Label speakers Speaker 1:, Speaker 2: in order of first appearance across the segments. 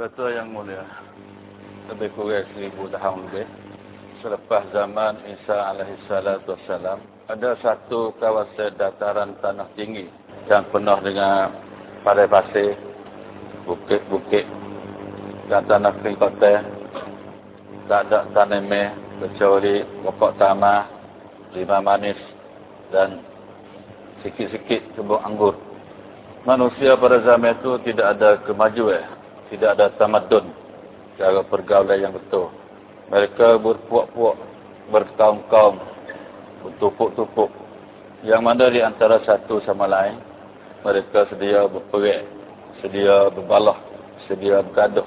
Speaker 1: Tuan yang mulia, lebih kurang seribu tahun lebih, selepas zaman Isa wassalam, ada satu kawasan dataran tanah tinggi yang penuh dengan padai pasir, bukit-bukit, dan tanah kering kota, tak ada tanah kecuali pokok tamah, lima manis, dan sikit-sikit kebun anggur. Manusia pada zaman itu tidak ada kemajuan tidak ada tamadun cara pergaulan yang betul. Mereka berpuak-puak, berkaum-kaum, bertupuk-tupuk. Yang mana di antara satu sama lain, mereka sedia berperik, sedia berbalah, sedia bergaduh.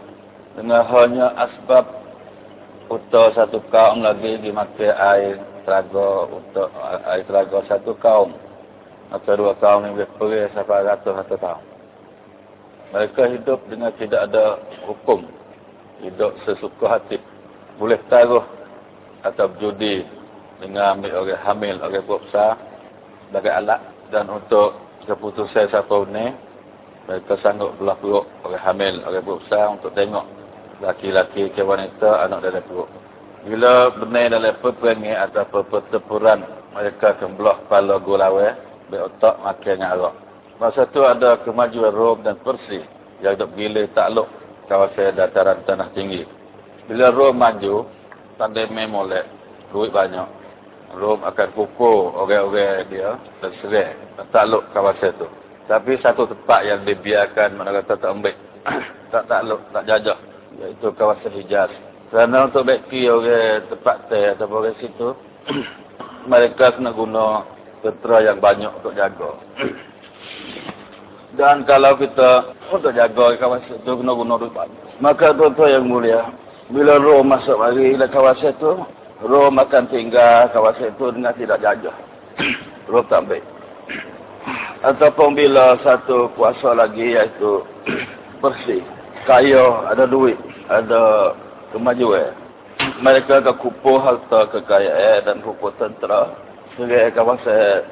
Speaker 1: Dengan hanya asbab untuk satu kaum lagi dimakai air teraga untuk air teraga satu kaum. Atau dua kaum yang berperik sampai ratus satu tahun. Mereka hidup dengan tidak ada hukum. Hidup sesuka hati. Boleh taruh atau berjudi dengan ambil orang hamil, orang berusaha sebagai alat. Dan untuk keputusan siapa ini, mereka sanggup belah perut orang hamil, orang berusaha untuk tengok laki-laki ke wanita, anak dalam perut. Bila benar dalam peperangan atau pertempuran, mereka akan belah kepala gulawai, berotak makan dengan arak. Masa tu ada kemajuan Rom dan Persia yang dok gila takluk kawasan dataran tanah tinggi. Bila Rom maju, tanda memolek, duit banyak. Rom akan pukul orang-orang dia dan serai takluk kawasan tu. Tapi satu tempat yang dibiarkan mana kata tak ambil, tak takluk, tak jajah, iaitu kawasan Hijaz. Kerana untuk beki orang tempat teh atau orang situ, mereka kena guna tentera yang banyak untuk jaga. Dan kalau kita untuk jaga kawasan itu kena guna banyak. Maka tuan-tuan yang mulia, bila roh masuk lagi ke kawasan itu, roh akan tinggal kawasan itu dengan tidak jajah. roh tak baik. Ataupun bila satu kuasa lagi iaitu bersih, kaya, ada duit, ada kemajuan. Mereka akan kumpul harta kekayaan dan kumpul tentera sebagai kawasan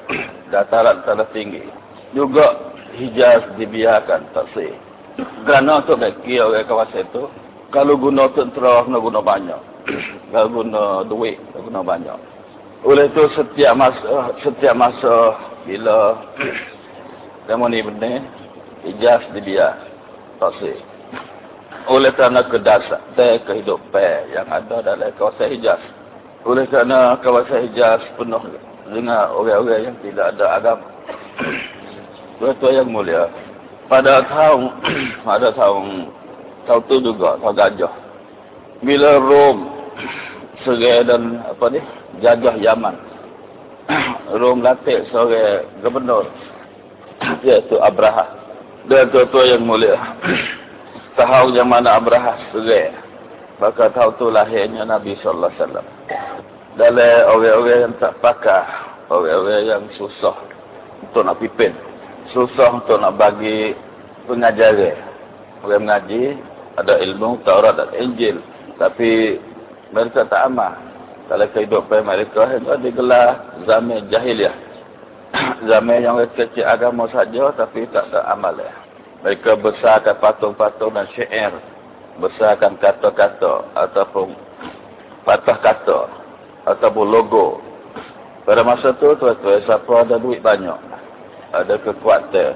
Speaker 1: dataran tanah tinggi. Juga Hijaz dibiarkan tak sih. Kerana untuk bagi orang kawasan itu, kalau guna tentera, kena guna banyak. kalau guna duit, kena guna banyak. Oleh itu setiap masa, setiap masa bila kamu ni benar, Hijaz dibiar. Tak sih. Oleh kerana kedasar kehidupan yang ada dalam kawasan Hijaz. Oleh kerana kawasan Hijaz penuh dengan orang-orang yang tidak ada agama. Tuan-tuan yang mulia, pada tahun pada tahun tahun tu juga tahun gajah. Bila Rom sebagai dan apa ni jajah Yaman. Rom latih sebagai gubernur iaitu Abraha. Dan tuan-tuan yang mulia, tahun yang mana Abraha sebagai maka tahun tu lahirnya Nabi sallallahu alaihi wasallam. Dalam orang-orang yang tak pakar, orang-orang yang susah untuk nak pimpin susah untuk nak bagi pengajaran. Orang mengaji, ada ilmu, Taurat dan Injil. Tapi mereka tak amal. Kalau kehidupan mereka itu digelar zaman jahiliah. zaman yang kecil agama saja tapi tak ada amal. Ya. Mereka besarkan patung-patung dan syair. Besarkan kata-kata ataupun patah kata ataupun logo. Pada masa tu, tuan-tuan, siapa ada duit banyak ada kekuatan.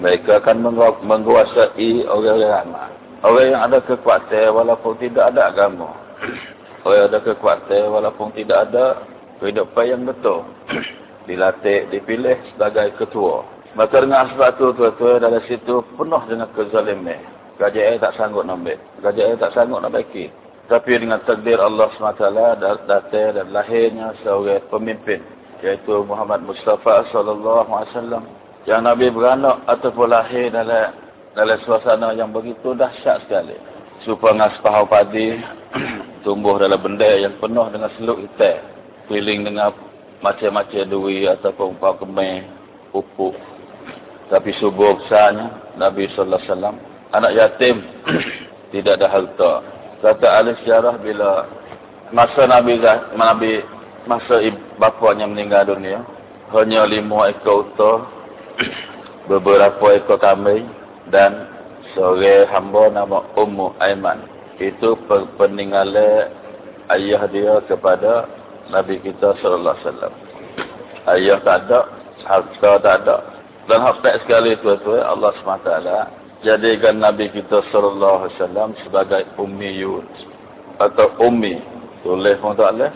Speaker 1: Mereka akan menguasai orang-orang ramai. Orang yang ada kekuatan walaupun tidak ada agama. Orang yang ada kekuatan walaupun tidak ada kehidupan yang betul. Dilatih, dipilih sebagai ketua. Maka dengan sebab itu, tuan-tuan dari situ penuh dengan kezaliman. Kerajaan tak sanggup nampak. Kerajaan tak sanggup nak baiki. Tapi dengan takdir Allah SWT datang dan lahirnya seorang pemimpin yaitu Muhammad Mustafa sallallahu alaihi wasallam yang Nabi beranak ataupun lahir dalam dalam suasana yang begitu dahsyat sekali. Supaya ngaspah padi tumbuh dalam benda yang penuh dengan seluk hitam, keliling dengan macam-macam duri ataupun pau kemih, pupuk. Tapi subuh besarnya Nabi sallallahu alaihi wasallam anak yatim tidak ada harta. Kata ahli sejarah bila masa Nabi Nabi masa bapaknya meninggal dunia hanya lima ekor unta beberapa ekor kambing dan seorang hamba nama Ummu Aiman. Itu peninggalan ayah dia kepada Nabi kita sallallahu alaihi wasallam. Ayah tak ada, harta tak ada. Dan hak sekali tuan-tuan Allah SWT jadikan Nabi kita sallallahu alaihi wasallam sebagai ummiyun atau ummi. Tulis pun tak boleh,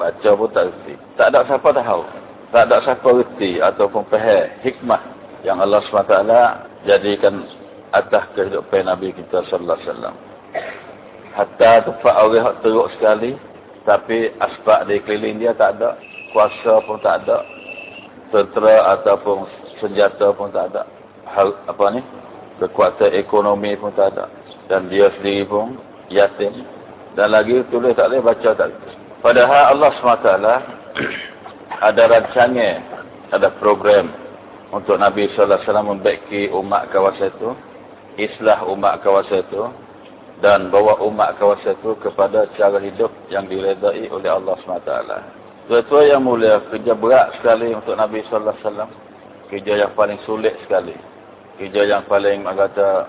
Speaker 1: baca pun tak reti. Tak ada siapa tahu. Tak ada siapa reti ataupun faham hikmah yang Allah SWT jadikan atas kehidupan Nabi kita sallallahu alaihi wasallam. Hatta tempat orang yang teruk sekali tapi asbab di keliling dia tak ada, kuasa pun tak ada, tentera ataupun senjata pun tak ada. Hal apa ni? Kekuatan ekonomi pun tak ada. Dan dia sendiri pun yatim. Dan lagi tulis tak boleh baca tak. Padahal Allah SWT ada rancangan, ada program untuk Nabi wasallam membaiki umat kawasan itu, islah umat kawasan itu dan bawa umat kawasan itu kepada cara hidup yang diredai oleh Allah SWT. Itu yang mulia, kerja berat sekali untuk Nabi wasallam. Kerja yang paling sulit sekali. Kerja yang paling kata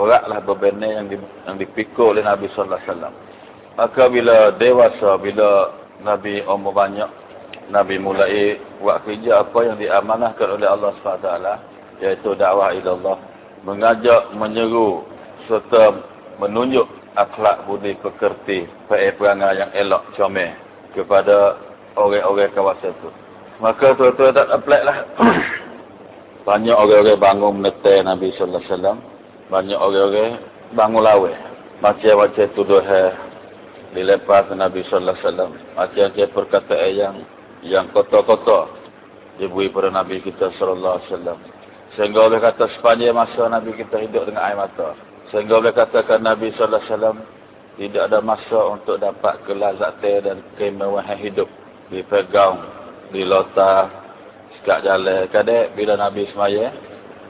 Speaker 1: beratlah bebannya yang di, yang dipikul oleh Nabi wasallam. Maka bila dewasa, bila Nabi umur banyak, Nabi mulai buat kerja apa yang diamanahkan oleh Allah SWT iaitu dakwah ilallah mengajak, menyeru serta menunjuk akhlak budi pekerti perangai yang elok comel kepada orang-orang kawasan itu. Maka tuan-tuan tak apply lah. Banyak orang-orang bangun menetai Nabi SAW banyak orang-orang bangun lawe. Macam-macam tuduh dilepas Nabi SAW macam-macam perkataan yang yang kotor-kotor dibui pada Nabi kita sallallahu alaihi wasallam. Sehingga boleh kata sepanjang masa Nabi kita hidup dengan air mata. Sehingga boleh katakan Nabi sallallahu alaihi wasallam tidak ada masa untuk dapat kelazatan dan kemewahan hidup dipegang di lota sekat jalan. Kadang bila Nabi semaya,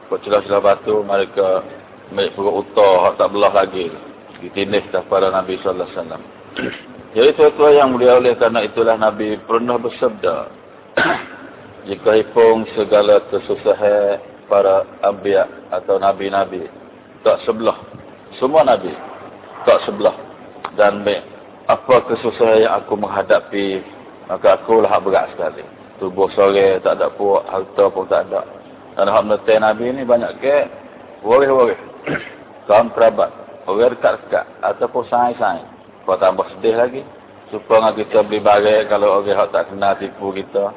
Speaker 1: kau celah-celah batu mereka perut utah tak belah lagi. Ditindih kepada Nabi sallallahu alaihi wasallam. Jadi sesuatu yang mulia oleh karena itulah Nabi pernah bersabda. Jika hipung segala kesusahan para ambiya atau nabi-nabi. Tak sebelah. Semua nabi. Tak sebelah. Dan apa kesusahan yang aku menghadapi. Maka aku lah berat sekali. Tubuh sore tak ada puak. Harta pun tak ada. Dan Alhamdulillah Nabi ini banyak ke. Waris-waris. Kawan kerabat. Orang dekat-dekat. Ataupun saing-saing. Kau tambah sedih lagi. Supaya kita beli barang kalau orang yang tak kenal tipu kita.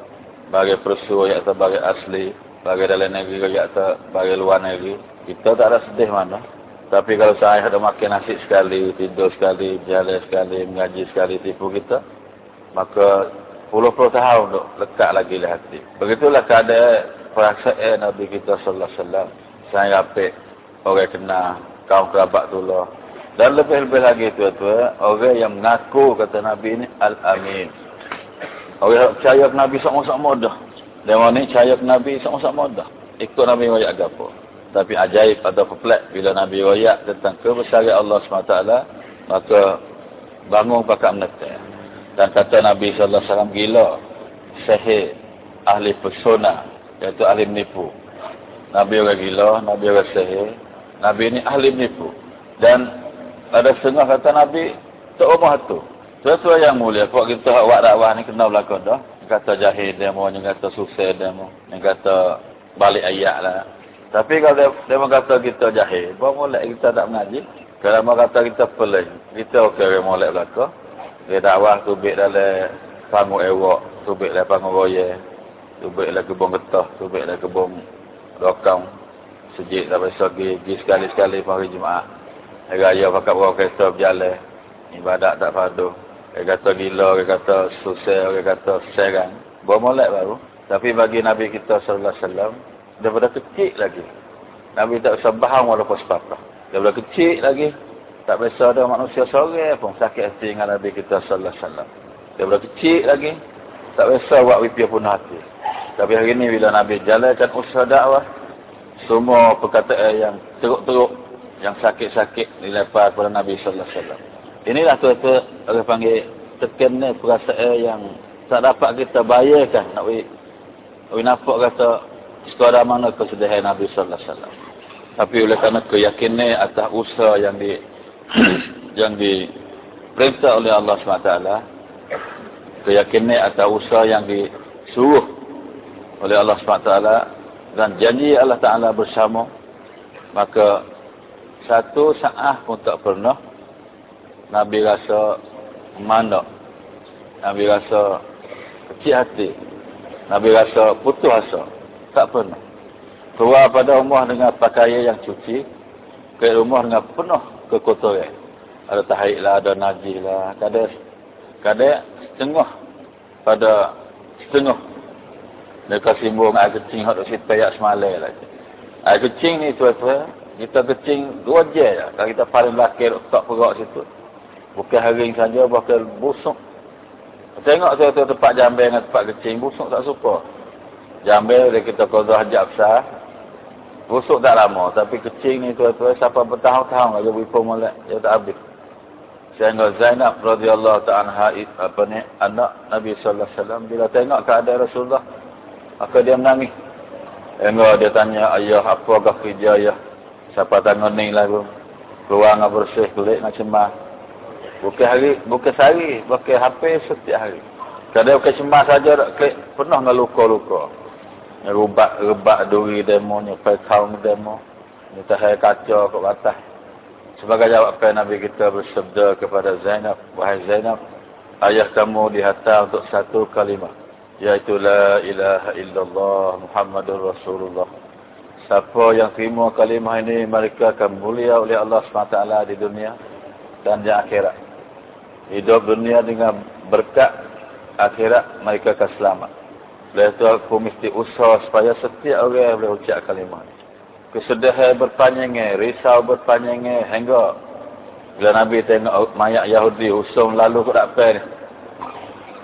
Speaker 1: Barang persu yang tak barang asli. Barang dalam negeri yang tak barang luar negeri. Kita tak ada sedih mana. Tapi kalau saya ada makan nasi sekali, tidur sekali, jalan sekali, mengaji sekali tipu kita. Maka puluh-puluh tahun untuk lekat lagi di hati. Begitulah keadaan perasaan Nabi kita wasallam. Saya apik orang kenal kaum kerabat dulu. Dan lebih-lebih lagi tuan-tuan, orang yang mengaku kata Nabi ini Al-Amin. Orang yang percaya ke Nabi sama-sama dah. Dan orang ni percaya ke Nabi sama-sama dah. Ikut Nabi wayak apa. Tapi ajaib atau peplek bila Nabi wayak tentang kebesaran Allah SWT, maka bangun pakai menetai. Dan kata Nabi SAW gila, sehir, ahli persona, iaitu ahli menipu. Nabi orang gila, Nabi orang sehir, Nabi ini ahli menipu. Dan ada setengah kata Nabi, tak rumah tu. Sesuatu yang mulia. Kalau kita awak dakwah ni kenal belakang dah. Kata jahil dia mau, yang kata sukses dia mau. Yang kata balik ayat lah. Tapi kalau dia, dia kata kita jahil, bawa mulai kita tak mengaji. Kalau mau kata kita pelik, kita okey dia mulai belakang. Dia dakwah tu baik dalam panggung ewok, tu baik dalam panggung roya, tu baik dalam kebun getah, tu baik dalam kebun dokang. Sejik sampai segi, pergi sekali-sekali hari Jumaat. Raya pakai kereta berjalan. Ibadat tak padu. Dia kata gila, dia kata susah, dia kata serang. Bawa molek baru. Tapi bagi Nabi kita alaihi wasallam, daripada kecil lagi. Nabi tak usah bahang walaupun sepapa. Daripada kecil lagi, tak biasa ada manusia sore pun sakit hati dengan Nabi kita wasallam. Daripada kecil lagi, tak biasa buat wipi pun hati. Tapi hari ini bila Nabi jalankan usaha dakwah, semua perkataan yang teruk-teruk yang sakit-sakit dilepas kepada Nabi sallallahu alaihi wasallam. Inilah tuan-tuan orang panggil tekannya perasaan yang tak dapat kita bayarkan nak wi wi nampak kata sekadar mana kesedihan Nabi sallallahu alaihi wasallam. Tapi oleh kerana keyakinan atas usaha yang di yang diperintah oleh Allah SWT, keyakinan atas usaha yang disuruh oleh Allah SWT dan janji Allah Ta'ala bersama, maka satu saat pun tak pernah Nabi rasa mana Nabi rasa kecil hati. Nabi rasa putus asa. Tak pernah. Keluar pada rumah dengan pakaian yang cuci ke rumah dengan penuh kekotoran. Ada tahik lah ada najis lah. Kadang kadang setengah pada setengah. Dia kasih buang air kecing hot situ payak semalam lagi. Air kecing ni tuan-tuan kita kecing dua je lah. Kalau kita paling belakang tak perak situ. Bukan haring saja, bahkan busuk. Tengok tu tempat jambil dengan tempat kecing, busuk tak suka. Jambil dia kita kau hajat besar. Busuk tak lama. Tapi kecing ni tu-tu, siapa bertahun-tahun lagi beripun molek. Dia tak habis. Sehingga Zainab radhiyallahu ta'ala apa ni, anak Nabi wasallam bila tengok keadaan Rasulullah, maka dia menangis. Sehingga dia tanya, ayah, apakah kerja ayah? Siapa tangan ni lah pun. Keluar dengan bersih kulit nak cemah. Bukan hari, bukan sehari, bukan HP setiap hari. Kadang bukan cemah saja klik penuh dengan luka-luka. Rubat, rebak duri demo, nyupai kaum demo. Saya kaca ke batas. Sebagai jawapan Nabi kita bersabda kepada Zainab. Wahai Zainab, ayah kamu dihantar untuk satu kalimah. Iaitu La ilaha illallah Muhammadur Rasulullah. Siapa yang terima kalimah ini, mereka akan mulia oleh Allah SWT di dunia dan di akhirat. Hidup dunia dengan berkat akhirat, mereka akan selamat. Oleh itu aku mesti usaha supaya setiap orang boleh ucap kalimah ini. Kesedihan berpanjangnya, risau berpanjangnya, hingga bila Nabi tengok mayat Yahudi usung lalu ke dapat ni.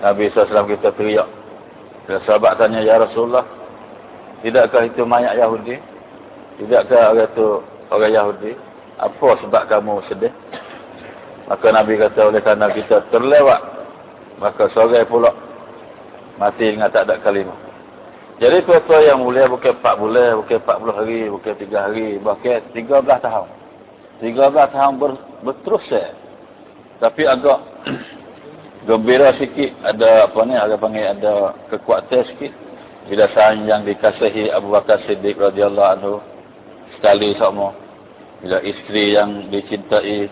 Speaker 1: Nabi SAW kita teriak. Bila sahabat tanya, Ya Rasulullah, tidakkah itu mayat Yahudi? Tidakkah tu orang Yahudi? Apa sebab kamu sedih? Maka Nabi kata oleh kerana kita terlewat. Maka sore pula mati dengan tak ada kalimah. Jadi puasa yang mulia bukan 4 bulan, bukan 40 hari, bukan 3 hari, bukan 13 tahun. 13 tahun ber, berterus Tapi agak gembira sikit, ada apa ni, ada panggil ada kekuatan sikit. Bila sang yang dikasihi Abu Bakar Siddiq radhiyallahu anhu sekali sama. Bila isteri yang dicintai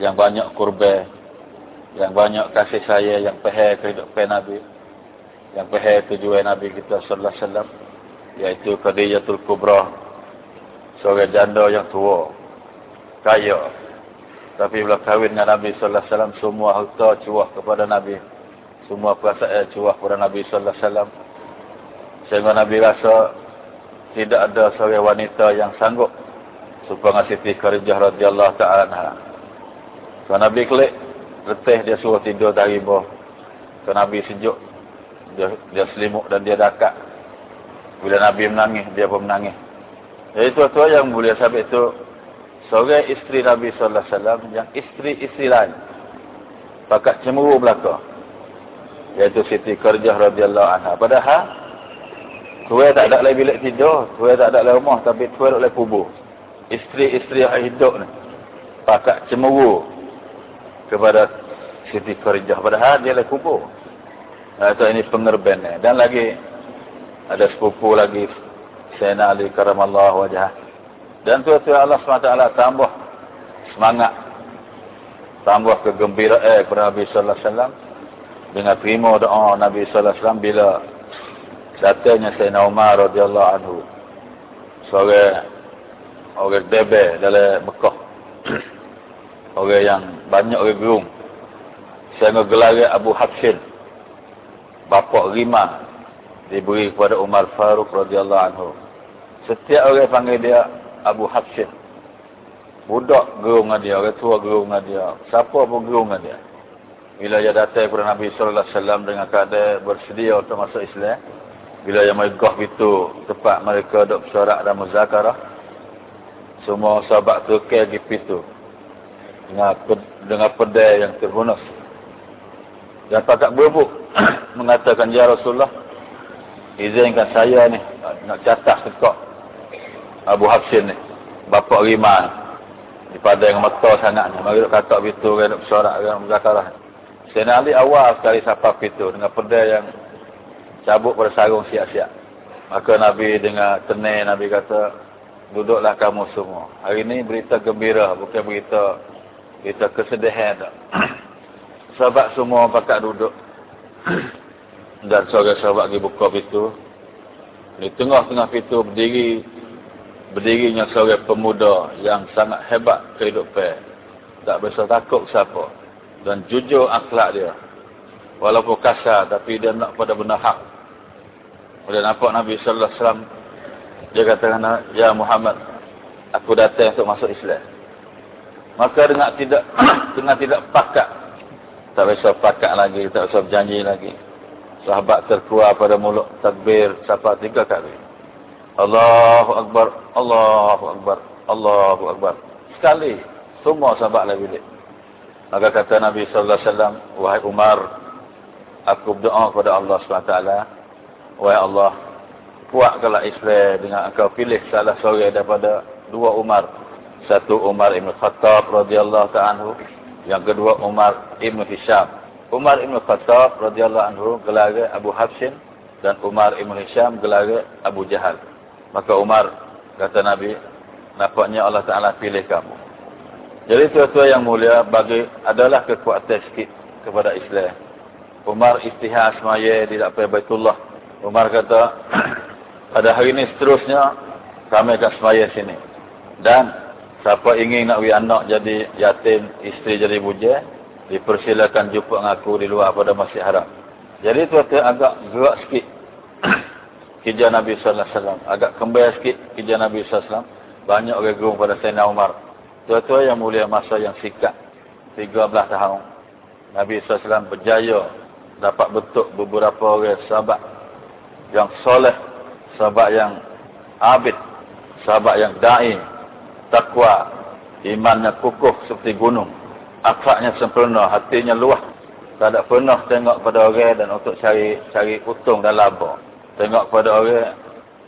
Speaker 1: yang banyak kurban yang banyak kasih saya yang pehe kehidupan Nabi yang pehe tujuan Nabi kita sallallahu alaihi wasallam iaitu Khadijatul Kubra seorang janda yang tua kaya. Tapi bila kahwin dengan Nabi sallallahu alaihi wasallam semua harta cuah kepada Nabi semua perasaan cuah kepada Nabi sallallahu alaihi wasallam. Sehingga Nabi rasa tidak ada seorang wanita yang sanggup supaya Siti Kharijah radhiyallahu ta'ala anha. So, Nabi klik, letih dia suruh tidur dari bawah. So, Nabi sejuk. Dia, dia selimut dan dia dakat. Bila Nabi menangis, dia pun menangis. Jadi itu yang boleh sabit itu seorang isteri Nabi sallallahu alaihi wasallam yang isteri-isteri lain pakat cemburu belaka. Iaitu Siti Kharijah radhiyallahu anha. Padahal Tuai tak ada lagi bilik tidur, tuai tak ada lagi rumah, tapi tuai ada lagi kubur. Isteri-isteri yang hidup ni, pakat cemuru kepada Siti Kharijah. Padahal dia lagi kubur. Itu ini pengerban ni. Dan lagi, ada sepupu lagi, Sayyidina Ali Karamallah wajah. Dan tuai-tuai Allah SWT tambah semangat. Tambah kegembiraan kepada Nabi Sallallahu Alaihi Wasallam dengan terima doa Nabi Sallallahu Alaihi Wasallam bila datanya Sayyidina Umar radhiyallahu anhu. Seorang orang bebe dalam Mekah. Orang yang banyak orang gerung sehingga gelar Abu Hafsin. Bapa Rima diberi kepada Umar Faruq radhiyallahu anhu. Setiap orang panggil dia Abu Hafsin. Budak gerung dia orang tua gerung dia siapa pun gerung dia. Bila dia datang kepada Nabi wasallam dengan keadaan bersedia untuk masuk Islam bila yang megah itu tempat mereka duduk bersorak dan muzakarah semua sahabat tu ke di pintu dengan dengan pedai yang terbunus dan pakat berbuk mengatakan ya Rasulullah izinkan saya ni nak catat tekak Abu Hafsin ni
Speaker 2: bapak riman. Di pada yang mata sangat ni. Mari pintu ke, duk bersorak ke, berzakarah. Sayyidina Ali awal sekali sapa pintu dengan pedai yang cabut pada sarung siap-siap. Maka Nabi dengan tenai Nabi kata, duduklah kamu semua. Hari ini berita gembira, bukan berita berita kesedihan sahabat semua pakat duduk. Dan seorang sahabat pergi buka pintu. Di tengah-tengah pintu berdiri berdirinya seorang pemuda yang sangat hebat kehidupan. Tak bisa takut siapa. Dan jujur akhlak dia. Walaupun kasar tapi dia nak pada benar hak. Dia nampak Nabi sallallahu alaihi wasallam dia kata ya Muhammad aku datang untuk masuk Islam. Maka dengan tidak dengan tidak pakat tak bisa pakat lagi, tak bisa berjanji lagi. Sahabat terkuat pada mulut takbir sampai tiga kali. Allahu Akbar, Allahu Akbar, Allahu Akbar. Sekali, semua sahabat lagi bilik. Maka kata Nabi Sallallahu Alaihi Wasallam, Wahai Umar, aku berdoa kepada Allah SWT. Wahai Allah, kuatkanlah Islam dengan engkau pilih salah seorang daripada dua Umar. Satu Umar Ibn Khattab radhiyallahu ta'ala Yang kedua Umar Ibn Hisham. Umar Ibn Khattab radhiyallahu anhu gelar Abu Hafsin dan Umar Ibn Hisham gelar Abu Jahal. Maka Umar kata Nabi, nampaknya Allah Taala pilih kamu. Jadi tuan-tuan yang mulia bagi adalah kekuatan sikit kepada Islam. Umar istihad semaya di dalam Baitullah. Umar kata, pada hari ini seterusnya kami akan semaya sini. Dan siapa ingin nak beri anak jadi yatim, isteri jadi bujang, dipersilakan jumpa dengan aku di luar pada Masjid Haram. Jadi tuan-tuan agak gerak sikit. Kerja Nabi sallallahu alaihi wasallam. Agak kembali sikit kerja Nabi sallallahu alaihi wasallam. Banyak orang gerung pada Sayyidina Umar. Tua-tua yang mulia masa yang sikat 13 tahun Nabi sallallahu alaihi wasallam berjaya dapat bentuk beberapa orang sahabat yang soleh sahabat yang abid sahabat yang dai takwa imannya kukuh seperti gunung akhlaknya sempurna hatinya luah tak ada pernah tengok pada orang dan untuk cari cari untung dan laba Tengok pada orang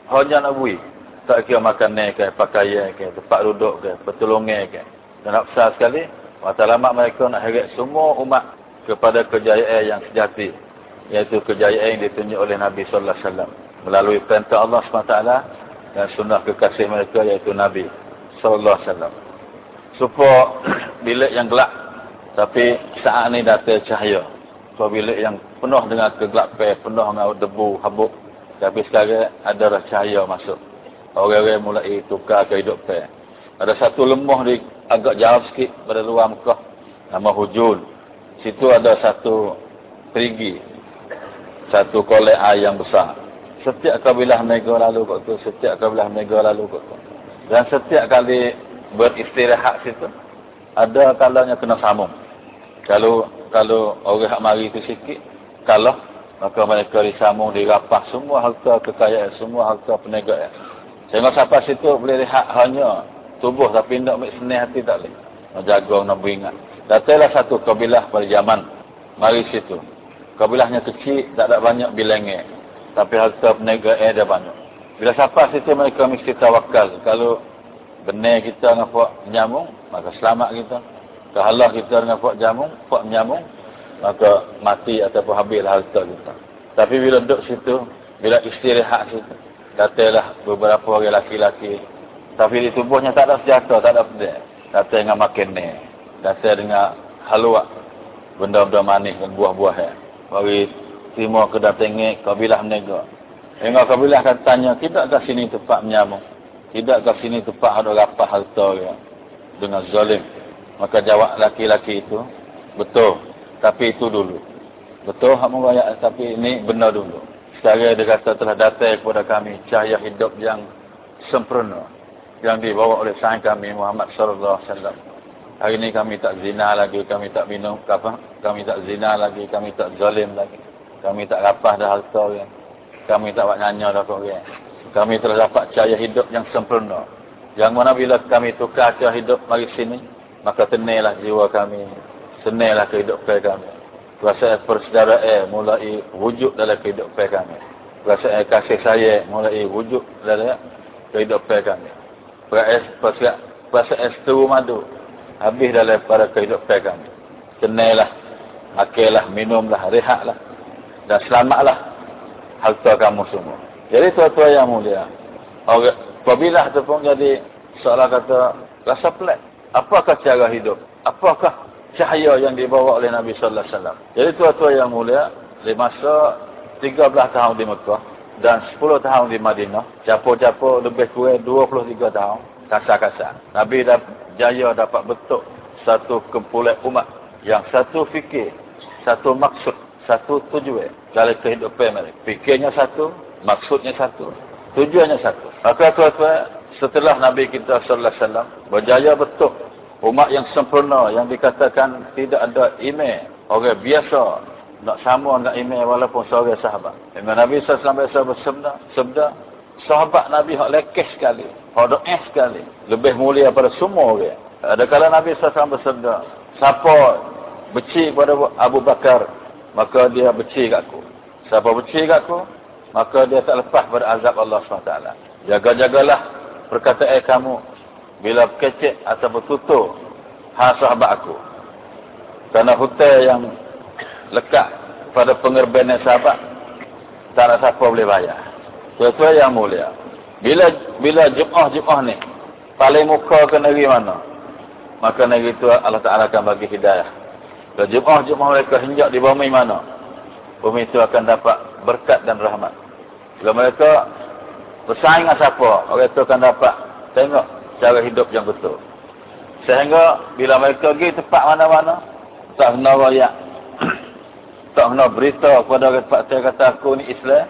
Speaker 2: hanya nak bui. Tak kira makan ke, pakaian ke, tempat duduk ke, pertolongan ke. Dan nak besar sekali, matlamat mereka nak heret semua umat kepada kejayaan yang sejati. Iaitu kejayaan yang ditunjuk oleh Nabi Sallallahu Alaihi Wasallam Melalui perintah Allah SWT dan sunnah kekasih mereka iaitu Nabi Sallallahu Alaihi Wasallam. Supaya bilik yang gelap. Tapi saat ini datang cahaya. So bilik yang penuh dengan kegelapan, penuh dengan debu, habuk, tapi sekarang ada cahaya masuk. Orang-orang mulai tukar kehidupan. Ada satu lemah di agak jauh sikit pada luar Mekah. Nama Hujul. Situ ada satu perigi. Satu kolek air yang besar. Setiap kabilah mega lalu kat tu. Setiap kabilah mega lalu kat tu. Dan setiap kali beristirahat situ. Ada kalanya kena sambung. Kalau kalau orang yang mari tu sikit. Kalau maka mereka disambung dirapah semua harta kekayaan semua harta perniagaan sehingga sampai situ boleh lihat hanya tubuh tapi tidak ambil senang hati tak boleh menjaga nak beringat datanglah satu kabilah pada zaman mari situ kabilahnya kecil tak ada banyak bilangnya tapi harta perniagaan dia banyak bila sampai situ mereka mesti tawakal kalau benar kita dengan buat nyamung maka selamat kita kalau kita dengan buat jamung buat nyamung maka mati ataupun habislah harta kita. Tapi bila duduk situ, bila istirahat situ, datanglah beberapa orang laki-laki. Tapi di tubuhnya tak ada senjata, tak ada pedang. Datang dengan makan ni. Datang dengan halwa. Benda-benda manis dan buah-buah. Bagi timur kedatangnya kabilah menegak. Hingga kabilah akan tanya, tidakkah sini tempat menyamuk? Tidakkah sini tempat ada rapah harta ya? dengan zalim? Maka jawab laki-laki itu, betul. Tapi itu dulu. Betul hak mengayat tapi ini benar dulu. Sekarang dia kata telah datang kepada kami cahaya hidup yang sempurna yang dibawa oleh sang kami Muhammad sallallahu alaihi wasallam. Hari ini kami tak zina lagi, kami tak minum? Kami tak zina lagi, kami tak zalim lagi. Kami tak rapah dah harta ya. Kami tak buat nyanyi dah ya. Kami telah dapat cahaya hidup yang sempurna. Yang mana bila kami tukar cahaya hidup mari sini, maka tenailah jiwa kami, senanglah kehidupan kami. Perasaan persaudaraan mulai wujud dalam kehidupan kami. Perasaan kasih sayang mulai wujud dalam kehidupan kami. Puasa es tu madu. Habis dalam para kehidupan kami. Kenailah. Makilah, minumlah, rehatlah. Dan selamatlah. Harta kamu semua. Jadi tuan-tuan yang mulia. Apabila itu pun jadi seolah kata rasa pelik. Apakah cara hidup? Apakah cahaya yang dibawa oleh Nabi sallallahu alaihi wasallam? Jadi tuan-tuan yang mulia, di masa 13 tahun di Mekah dan 10 tahun di Madinah, capur-capur lebih kurang 23 tahun, kasar-kasar. Nabi dah jaya dapat bentuk satu kumpulan umat yang satu fikir, satu maksud, satu tujuan dalam kehidupan mereka. Fikirnya satu, maksudnya satu, tujuannya satu. Maka tuan-tuan, setelah Nabi kita sallallahu alaihi wasallam berjaya betul umat yang sempurna yang dikatakan tidak ada email orang biasa nak sama dengan email walaupun seorang sahabat. Imam Nabi sallallahu alaihi wasallam bersabda, sabda sahabat Nabi hak lekeh sekali, hak doa sekali, lebih mulia pada semua orang. Ada kala Nabi wasallam bersabda, siapa benci pada Abu Bakar, maka dia benci kat aku. Siapa benci kat aku, maka dia tak lepas pada azab Allah SWT. Jaga-jagalah perkataan kamu bila kecek atau bertutur ha sahabat aku kerana hutan yang lekat pada pengerbenan sahabat tak ada siapa boleh bayar sesuai yang mulia bila bila jemaah-jemaah ni paling muka ke negeri mana maka negeri itu Allah Ta'ala akan bagi hidayah kalau jemaah-jemaah mereka hinjak di bumi mana bumi itu akan dapat berkat dan rahmat kalau mereka bersaing dengan siapa, orang itu akan dapat tengok cara hidup yang betul. Sehingga bila mereka pergi tempat mana-mana, tak kena rakyat. tak kena berita kepada orang tempat saya kata aku ni Islam,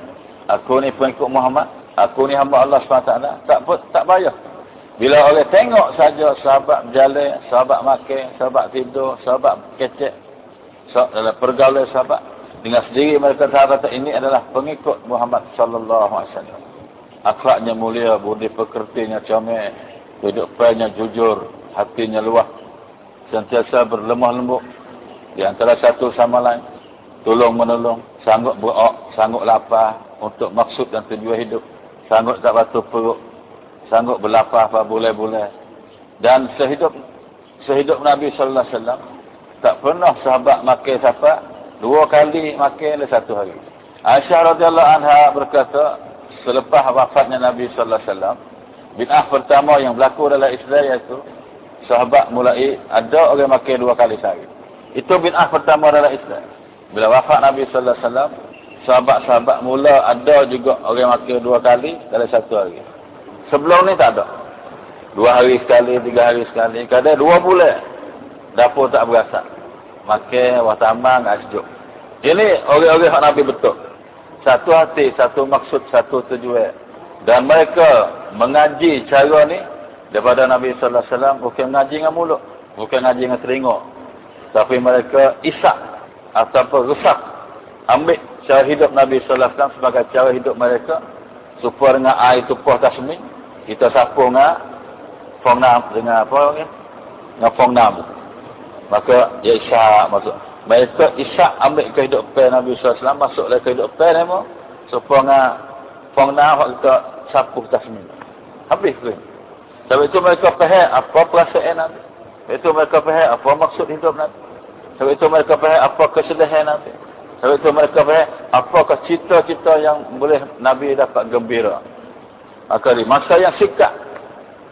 Speaker 2: aku ni pengikut Muhammad, aku ni hamba Allah SWT, tak tak bayar. Bila orang tengok saja sahabat berjalan, sahabat makan, sahabat tidur, sahabat kecek, dalam pergaulan sahabat, dengan sendiri mereka kata ini adalah pengikut Muhammad sallallahu alaihi wasallam. Akhlaknya mulia, budi pekertinya comel, kehidupannya jujur, hatinya luah, sentiasa berlemah lembut di antara satu sama lain, tolong menolong, sanggup berok, sanggup lapar untuk maksud dan tujuan hidup, sanggup tak batu perut, sanggup berlapar apa boleh-boleh. Dan sehidup sehidup Nabi sallallahu alaihi wasallam tak pernah sahabat makan siapa dua kali makan dalam satu hari. Aisyah radhiyallahu anha berkata, selepas wafatnya Nabi sallallahu alaihi wasallam bid'ah pertama yang berlaku dalam Islam iaitu sahabat mulai ada orang makan dua kali sehari itu bid'ah pertama dalam Islam bila wafat Nabi sallallahu alaihi wasallam sahabat-sahabat mula ada juga orang makan dua kali dalam satu hari. Sebelum ni tak ada. Dua hari sekali tiga hari sekali. Kadang dua bulan dapur tak berasa makan watamang tak sejuk. Ini orang-orang yang Nabi betul. Satu hati, satu maksud, satu tujuan. Dan mereka mengaji cara ni daripada Nabi sallallahu alaihi wasallam bukan mengaji dengan mulut, bukan mengaji dengan telinga. Tapi mereka isak ataupun rusak ambil cara hidup Nabi sallallahu alaihi wasallam sebagai cara hidup mereka supaya dengan air tupuh tasmi kita sapu dengan fongnam dengan apa ni? Dengan fongnam. Maka dia isak masuk mereka isyak ambil kehidupan Nabi SAW masuk dalam kehidupan ni supaya pengenal kita sapu tasmin. Habis tu. Sebab itu mereka faham apa perasaan Nabi. Sebab itu mereka faham apa maksud hidup Nabi. Sebab itu mereka faham apa kesedihan Nabi. Sebab itu mereka faham apakah cita-cita yang boleh Nabi dapat gembira. Maka di masa yang sikat,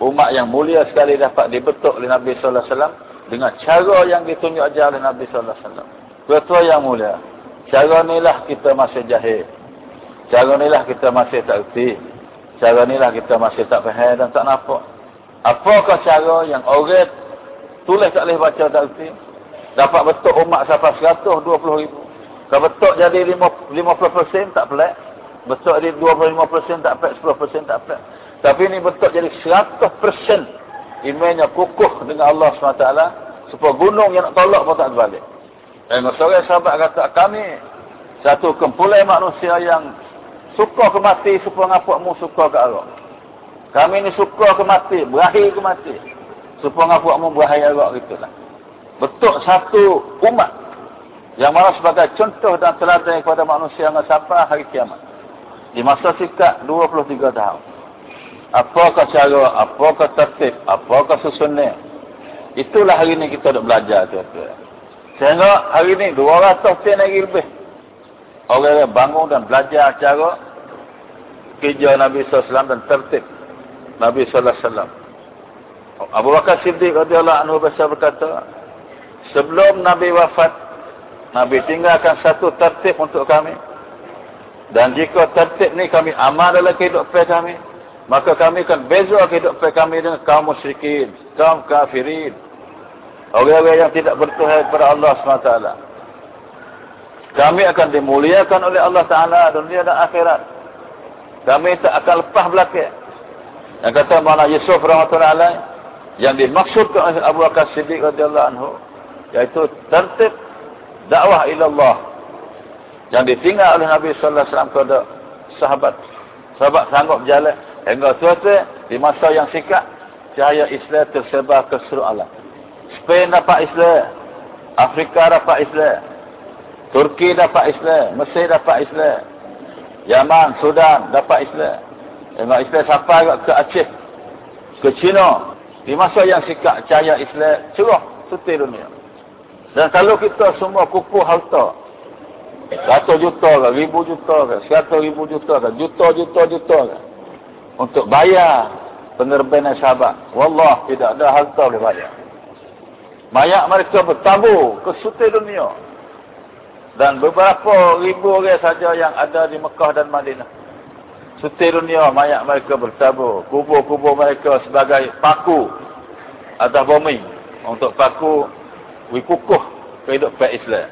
Speaker 2: umat yang mulia sekali dapat dibentuk oleh Nabi Wasallam dengan cara yang ditunjuk ajar oleh Nabi wasallam. Ketua yang mulia. Cara inilah kita masih jahil. Cara inilah kita masih tak erti. Cara inilah kita masih tak faham dan tak nampak. Apakah cara yang orang tulis tak boleh baca tak erti? Dapat betul umat sampai 120 ribu. Kalau betul jadi 50% tak pelik. Betul jadi 25% tak pelik, 10% tak pelik. Tapi ini betul jadi 100% imannya kukuh dengan Allah SWT supaya gunung yang nak tolak pun tak terbalik. Dan seorang sahabat kata kami satu kumpulan manusia yang suka ke mati supaya ngapakmu suka ke Allah. Kami ni suka ke mati, berakhir ke mati. Supaya ngapakmu berakhir Allah gitulah. Betul satu umat yang mana sebagai contoh dan teladan kepada manusia yang sampai hari kiamat. Di masa sikat 23 tahun. Apakah cara, apakah tertib, apakah susunnya. Itulah hari ini kita nak belajar tuan-tuan. Sehingga hari ini 200 tahun lagi lebih. Orang yang bangun dan belajar cara kerja Nabi SAW dan tertib Nabi SAW. Abu Bakar Siddiq radhiyallahu anhu berkata, sebelum Nabi wafat, Nabi tinggalkan satu tertib untuk kami. Dan jika tertib ni kami amal dalam kehidupan kami, maka kami akan beza kehidupan kami dengan kaum musyrikin, kaum kafirin. Orang-orang yang tidak bertuhan kepada Allah SWT. Kami akan dimuliakan oleh Allah Ta'ala dunia dan akhirat. Kami tak akan lepas belakang. Yang kata mana Yusuf rahmatullahi yang dimaksudkan oleh Abu Bakar Siddiq radhiyallahu anhu yaitu tertib dakwah ila Allah yang ditinggal oleh Nabi sallallahu alaihi wasallam kepada sahabat. Sahabat sanggup berjalan hingga suatu di masa yang singkat cahaya Islam tersebar ke seluruh alam. Spain dapat Islam, Afrika dapat Islam, Turki dapat Islam, Mesir dapat Islam, Yaman, Sudan dapat Islam. Hingga Islam sampai ke Aceh, ke China. Di masa yang singkat cahaya Islam cerah setir dunia. Dan kalau kita semua kukuh harta, ratus juta ke, ribu juta ke, seratus ribu juta ke, juta-juta-juta ke, untuk bayar penerbangan sahabat. Wallah, tidak ada harta boleh bayar. Mayat mereka bertabur ke sutir dunia. Dan beberapa ribu orang saja yang ada di Mekah dan Madinah. Sutir dunia, mayat mereka bertabur. Kubur-kubur mereka sebagai paku atas bumi. Untuk paku wikukuh kehidupan Islam.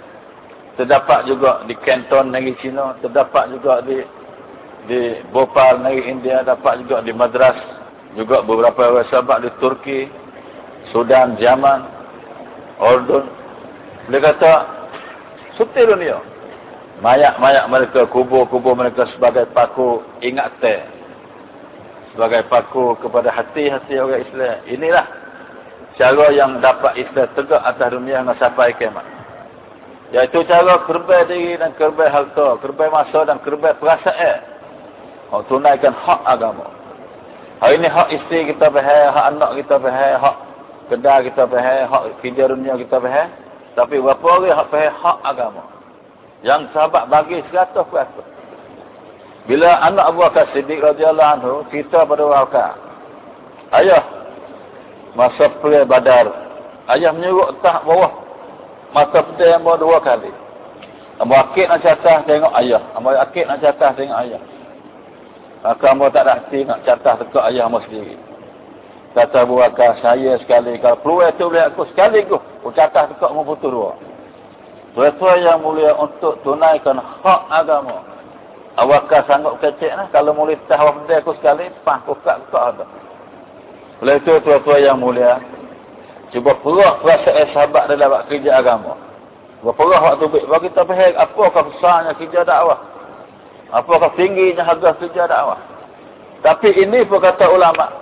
Speaker 2: Terdapat juga di Canton negeri China, terdapat juga di di Bhopal negeri India, dapat juga di Madras, juga beberapa orang sahabat di Turki, Sudan, Yaman, Ordon. Dia kata, sutil dunia. Mayat-mayat mereka, kubur-kubur mereka sebagai paku ingat teh. Sebagai paku kepada hati-hati orang Islam. Inilah cara yang dapat Islam tegak atas dunia yang sampai kiamat. Iaitu cara kerbai diri dan kerbai harta, kerbai masa dan kerbai perasaan. Hak tunaikan hak agama. Hari ini hak isteri kita faham, hak anak kita faham, hak kedai kita faham, hak kerja dunia kita faham. Tapi berapa orang hak faham hak agama. Yang sahabat bagi 100%. Bila anak Abu Bakar Siddiq radhiyallahu anhu cerita pada Abu Bakar. Ayah, masa perang badar. Ayah menyuruh tak bawah. Masa pedang yang bawa dua kali. Abu Akid nak catah tengok ayah. Abu Akid nak catah tengok ayah. Maka Abu tak ada hati nak catah tengok ayah Abu sendiri. Kata Abu Bakar saya sekali kalau peluang itu boleh aku sekali aku catah tengok Abu putus dua. Sesuai yang mulia untuk tunaikan hak agama. Bakar sanggup kecek lah kalau mulai tahu pedang aku sekali pah aku kat ada oleh itu tuan-tuan yang mulia, cuba perah perasaan sahabat dalam kerja agama. Cuba perah waktu baik. Bagi kita faham apakah besarnya kerja dakwah. Apakah tingginya harga kerja dakwah. Tapi ini pun kata ulama.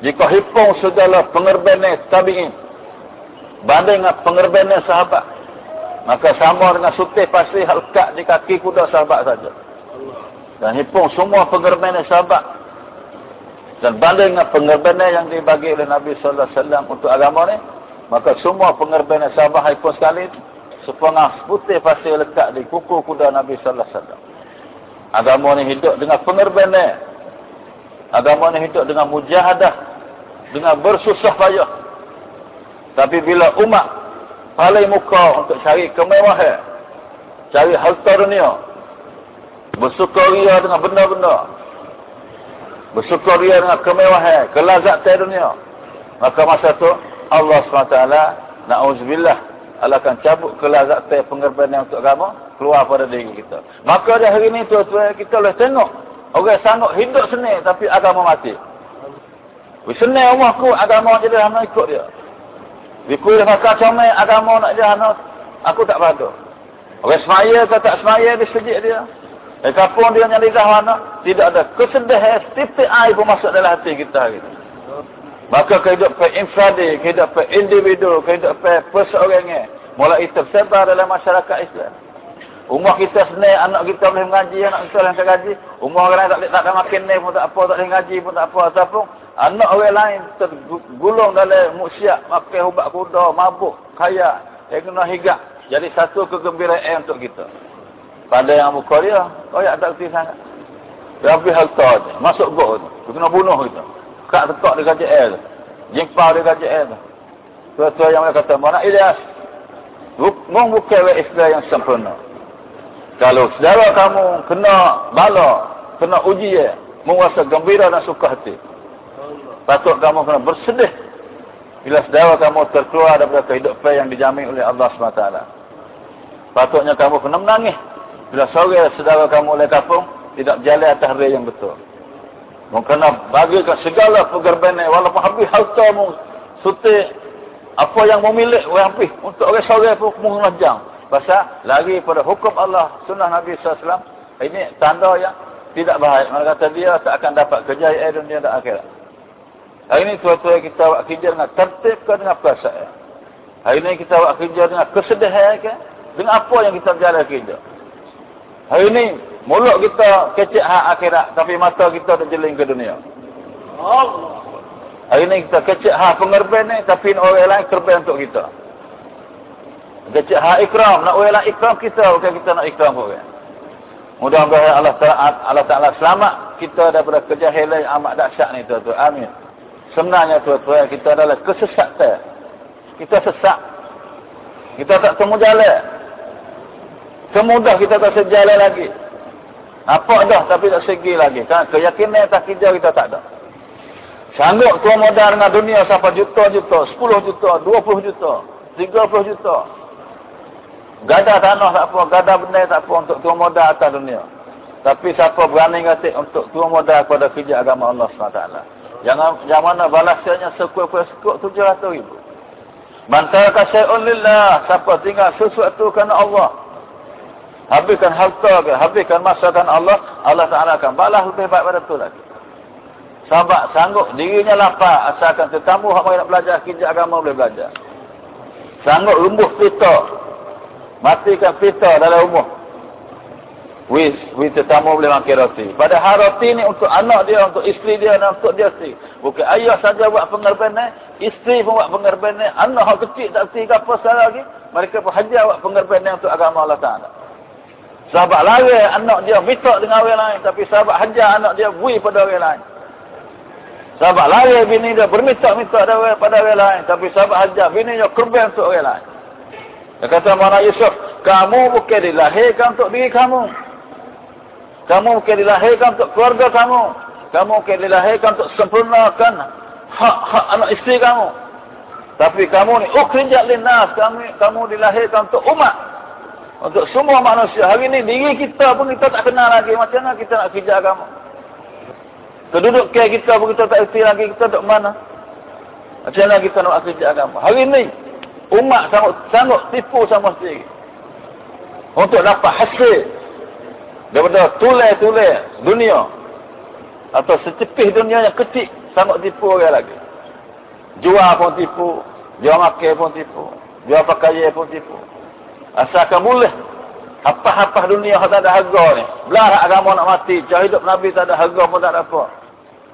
Speaker 2: Jika hipung segala pengerbanan tabi'in. Banding dengan pengerbanan sahabat. Maka sama dengan sutih pasti halkat di kaki kuda sahabat saja. Dan hipung semua pengerbanan sahabat dan banding dengan pengorbanan yang dibagi oleh Nabi sallallahu alaihi wasallam untuk agama ni maka semua pengorbanan sahabat pun sekali sepengah putih pasir lekat di kuku kuda Nabi sallallahu alaihi wasallam. Agama ni hidup dengan pengorbanan agama ni hidup dengan mujahadah dengan bersusah payah. Tapi bila umat paling muka untuk cari kemewahan cari harta dunia bersukaria dengan benda-benda bersyukuria dengan kemewahan, kelazatan dunia. Maka masa tu Allah SWT na'udzubillah Allah akan cabut kelazatan pengorbanan untuk agama keluar pada diri kita. Maka di hari ini tuan-tuan kita boleh tengok orang sanggup hidup seni tapi agama mati. Seni Allah ku agama jadi hana ikut dia. Dikul maka comel agama nak jadi hana aku tak pada. Orang semaya ke tak semaya di sejik dia. Eh, kapan dia yang lidah mana? Tidak ada kesedihan titik air pun masuk dalam hati kita hari ini. Maka kehidupan infradi, kehidupan individu, kehidupan perseorangan mulai tersebar dalam masyarakat Islam. Umur kita senang, anak kita boleh mengaji, anak kita boleh mengaji. Umur orang lain tak boleh tak makin ni pun tak apa, tak boleh mengaji pun tak apa. Ataupun anak orang lain tergulung dalam muksiat, makan ubat kuda, mabuk, kaya, yang kena higak. Jadi satu kegembiraan untuk kita. Pada yang dia, kau yang tak kerti sangat. Dia habis harta je. Masuk gok tu. Dia kena bunuh kita. Kak tekak dia kaji air tu. Jingpau dia kaji air tu. Tua-tua yang mereka kata, mana Ilyas? Mung bukan Islam yang sempurna. Kalau saudara kamu kena bala, kena uji ya, merasa gembira dan suka hati. Patut kamu kena bersedih bila saudara kamu terkeluar daripada kehidupan yang dijamin oleh Allah SWT. Patutnya kamu kena menangis bila sore saudara kamu oleh kapung tidak berjalan atas rel yang betul. Mu kena bagikan segala pegerbanan walaupun habis hartamu sutik apa yang memilih habis untuk orang sore pun mengenajang. Pasal lagi pada hukum Allah, sunnah Nabi SAW, ini tanda yang tidak baik. Mereka kata dia tak akan dapat kejayaan dunia dan akhirat. Hari ini tua-tua kita buat kerja dengan tertib ke dengan perasaan. Hari ini kita buat kerja dengan kesedihan ke? Dengan apa yang kita berjalan kerja. Hari ini mulut kita kecik hak akhirat. Tapi mata kita terjeling ke dunia. Allah. Hari ini kita kecik hak pengerban ni. Tapi orang lain kerban untuk kita. Kecik hak ikram. Nak orang lain ikram kita. Bukan kita nak ikram orang. Mudah-mudahan Allah Ta'ala Allah Ta'ala selamat kita daripada kejahilan yang amat dahsyat ni tuan-tuan. Amin. Sebenarnya tuan-tuan kita adalah kesesatan. Kita sesak. Kita tak temu jalan. Semudah kita tak sejalan lagi. Apa dah tapi tak segi lagi. Kan keyakinan tak kerja kita tak ada. Sanggup tuan modal dengan dunia sampai juta-juta, 10 juta, 20 juta, 30 juta. Gada tanah tak apa, gada benda tak apa untuk tuan modal atas dunia. Tapi siapa berani ngatik untuk tuan modal kepada kerja agama Allah SWT. Jangan yang mana balasnya sekuat-kuat tujuh ratus ribu. Mantaraka syai'un lillah. Siapa tinggal sesuatu kerana Allah. Habiskan harta ke, habiskan masa kan Allah, Allah Ta'ala akan balas lebih baik pada itu lagi. Sahabat sanggup dirinya lapar asalkan tetamu yang nak belajar kerja agama boleh belajar. Sanggup lumbuh pita Matikan pita dalam rumah. Wis, wis tetamu boleh makan roti. Padahal roti ni untuk anak dia, untuk isteri dia dan untuk dia sendiri. Bukan ayah saja buat pengerbanan, isteri pun buat pengerbanan, anak yang kecil tak sendiri apa salah lagi. Mereka pun hajar buat pengerbanan untuk agama Allah Ta'ala. Sahabat lari anak dia minta dengan orang lain. Tapi sahabat hajar anak dia bui pada orang lain. Sahabat lari bini dia berminta-minta pada orang lain. Tapi sahabat hajar bini dia kerban untuk orang lain. Dia kata mana Yusuf, kamu bukan dilahirkan untuk diri kamu. Kamu bukan dilahirkan untuk keluarga kamu. Kamu bukan dilahirkan untuk sempurnakan hak-hak anak isteri kamu. Tapi kamu ni ukhrijat linnas, kamu kamu dilahirkan untuk umat. Untuk semua manusia. Hari ini diri kita pun kita tak kenal lagi. Macam mana kita nak kerja agama? Keduduk ke kita pun kita tak erti lagi. Kita duduk mana? Macam mana kita nak kerja agama? Hari ini Umat sanggup, sanggup tipu sama sendiri. Untuk dapat hasil. Daripada tulai-tulai dunia. Atau secepih dunia yang kecil. Sanggup tipu orang lagi. Jual pun tipu. Jual makan pun tipu. Jual pakaian pun tipu. Asalkan boleh. Apa-apa dunia yang tak ada harga ni. Belah agama nak mati. Jauh hidup Nabi tak ada harga pun tak ada apa.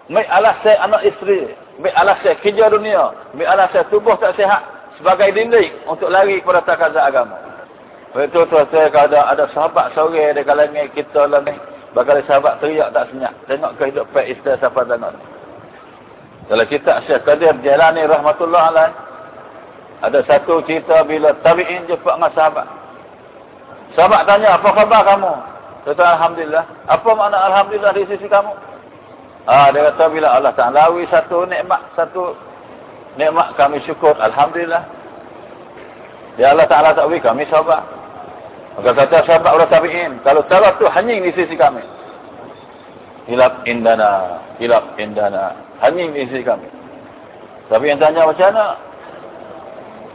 Speaker 2: Baik alasai anak isteri. Baik alasai kerja dunia. Baik alasai tubuh tak sihat sebagai dinding untuk lari kepada takaza agama. Betul tu saya ada ada sahabat sore di kalangan kita lah ni. Bakal sahabat teriak tak senyap. Tengok kehidupan Islam siapa tengok. Kalau kita Syekh Qadir Jalani rahmatullah alaih. Ada satu cerita bila tabi'in jumpa dengan sahabat. Sahabat tanya, apa khabar kamu? Kata Alhamdulillah. Apa makna Alhamdulillah di sisi kamu? Ah, dia kata bila Allah Ta'ala lawi satu nikmat, satu nikmat kami syukur alhamdulillah ya Allah Taala tak beri kami sabar maka kata sahabat orang tabi'in kalau sabar tu hanying di sisi kami hilap indana hilap indana hanying di sisi kami tapi yang tanya macam mana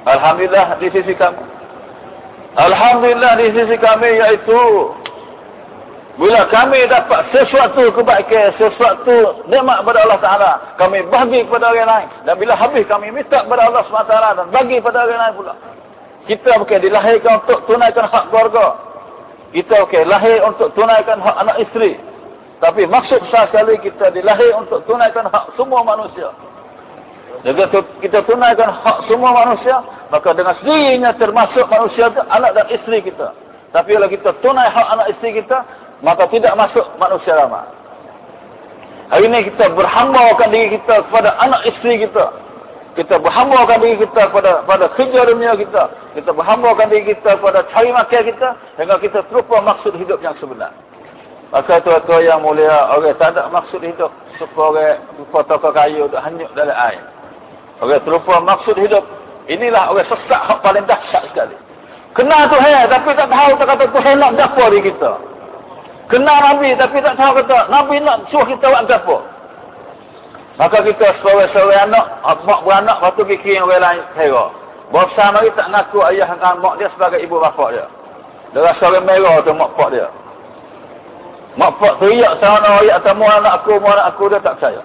Speaker 2: alhamdulillah di sisi kami alhamdulillah di sisi kami iaitu bila kami dapat sesuatu kebaikan, sesuatu nikmat kepada Allah Ta'ala, kami bagi kepada orang lain. Dan bila habis, kami minta kepada Allah SWT dan bagi kepada orang lain pula. Kita bukan dilahirkan untuk tunaikan hak keluarga. Kita okey, lahir untuk tunaikan hak anak isteri. Tapi maksud sekali kita dilahir untuk tunaikan hak semua manusia. Jadi kita tunaikan hak semua manusia, maka dengan sendirinya termasuk manusia itu anak dan isteri kita. Tapi kalau kita tunai hak anak isteri kita, maka tidak masuk manusia ramah. Hari ini kita berhambakan diri kita kepada anak isteri kita. Kita berhambakan diri kita kepada pada kerja dunia kita. Kita berhambakan diri kita kepada cari makan kita. Sehingga kita terlupa maksud hidup yang sebenar. Maka tuan-tuan yang mulia, orang tak ada maksud hidup. Supaya orang toko kayu untuk hanyut dalam air. Orang terlupa maksud hidup. Inilah orang sesak yang paling dahsyat sekali. Kenal Tuhan tapi tak tahu tak kata Tuhan nak dapa di kita. Kenal Nabi tapi tak tahu kata Nabi nak suruh kita buat apa. Maka kita sebagai-sebagai anak, mak beranak, lepas tu kira orang lain kira. Bosan lagi tak ngaku ayah dan mak dia sebagai ibu bapa dia. Dia rasa orang merah tu mak pak dia. Mak pak teriak sana ayat tamu anak aku, anak aku, dia tak percaya.